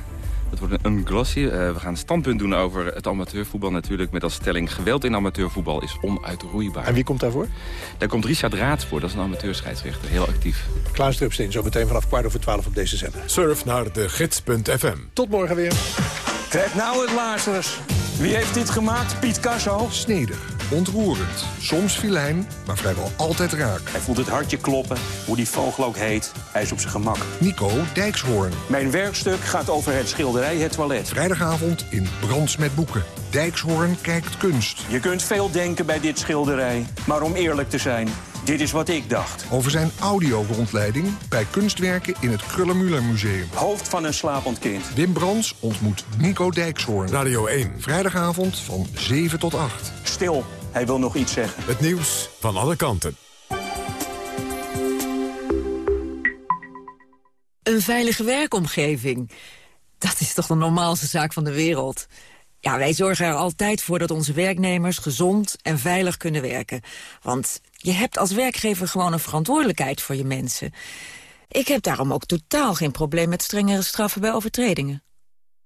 Dat wordt een Unglossy. we gaan een standpunt doen over het amateurvoetbal natuurlijk... met als stelling geweld in amateurvoetbal is onuitroeibaar.
En wie komt daarvoor?
Daar komt Richard Raads voor, dat is een amateurscheidsrechter. Heel actief.
Klaas Drupsteen, zo meteen vanaf kwart over twaalf op deze zender.
Surf naar de gids.fm.
Tot morgen weer.
Trek nou het Lazarus. Wie heeft dit gemaakt? Piet Casso?
Sneder.
Ontroerend, soms filijn, maar vrijwel altijd raak.
Hij voelt het hartje kloppen, hoe die vogel ook heet. Hij is op zijn gemak.
Nico Dijkshoorn.
Mijn werkstuk gaat over het schilderij Het Toilet.
Vrijdagavond in Brands met Boeken. Dijkshoorn kijkt kunst.
Je kunt veel denken bij dit schilderij. Maar om eerlijk te zijn, dit is wat ik dacht.
Over zijn audio-rondleiding bij kunstwerken in het Krullenmuller Museum.
Hoofd van een slapend kind.
Wim Brands ontmoet Nico Dijkshoorn.
Radio 1.
Vrijdagavond van 7 tot 8.
Stil, hij wil nog iets zeggen.
Het nieuws van alle kanten.
Een veilige werkomgeving. Dat is toch de normaalste zaak van de wereld. Ja, wij zorgen er altijd voor dat onze werknemers gezond en veilig kunnen werken. Want je hebt als werkgever gewoon een verantwoordelijkheid voor je mensen. Ik heb daarom ook totaal geen probleem met strengere straffen bij overtredingen.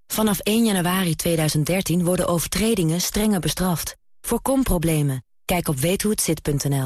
Vanaf 1 januari 2013 worden overtredingen strenger bestraft. Voorkom problemen. Kijk op weethohetzit.nl.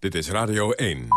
Dit is Radio 1.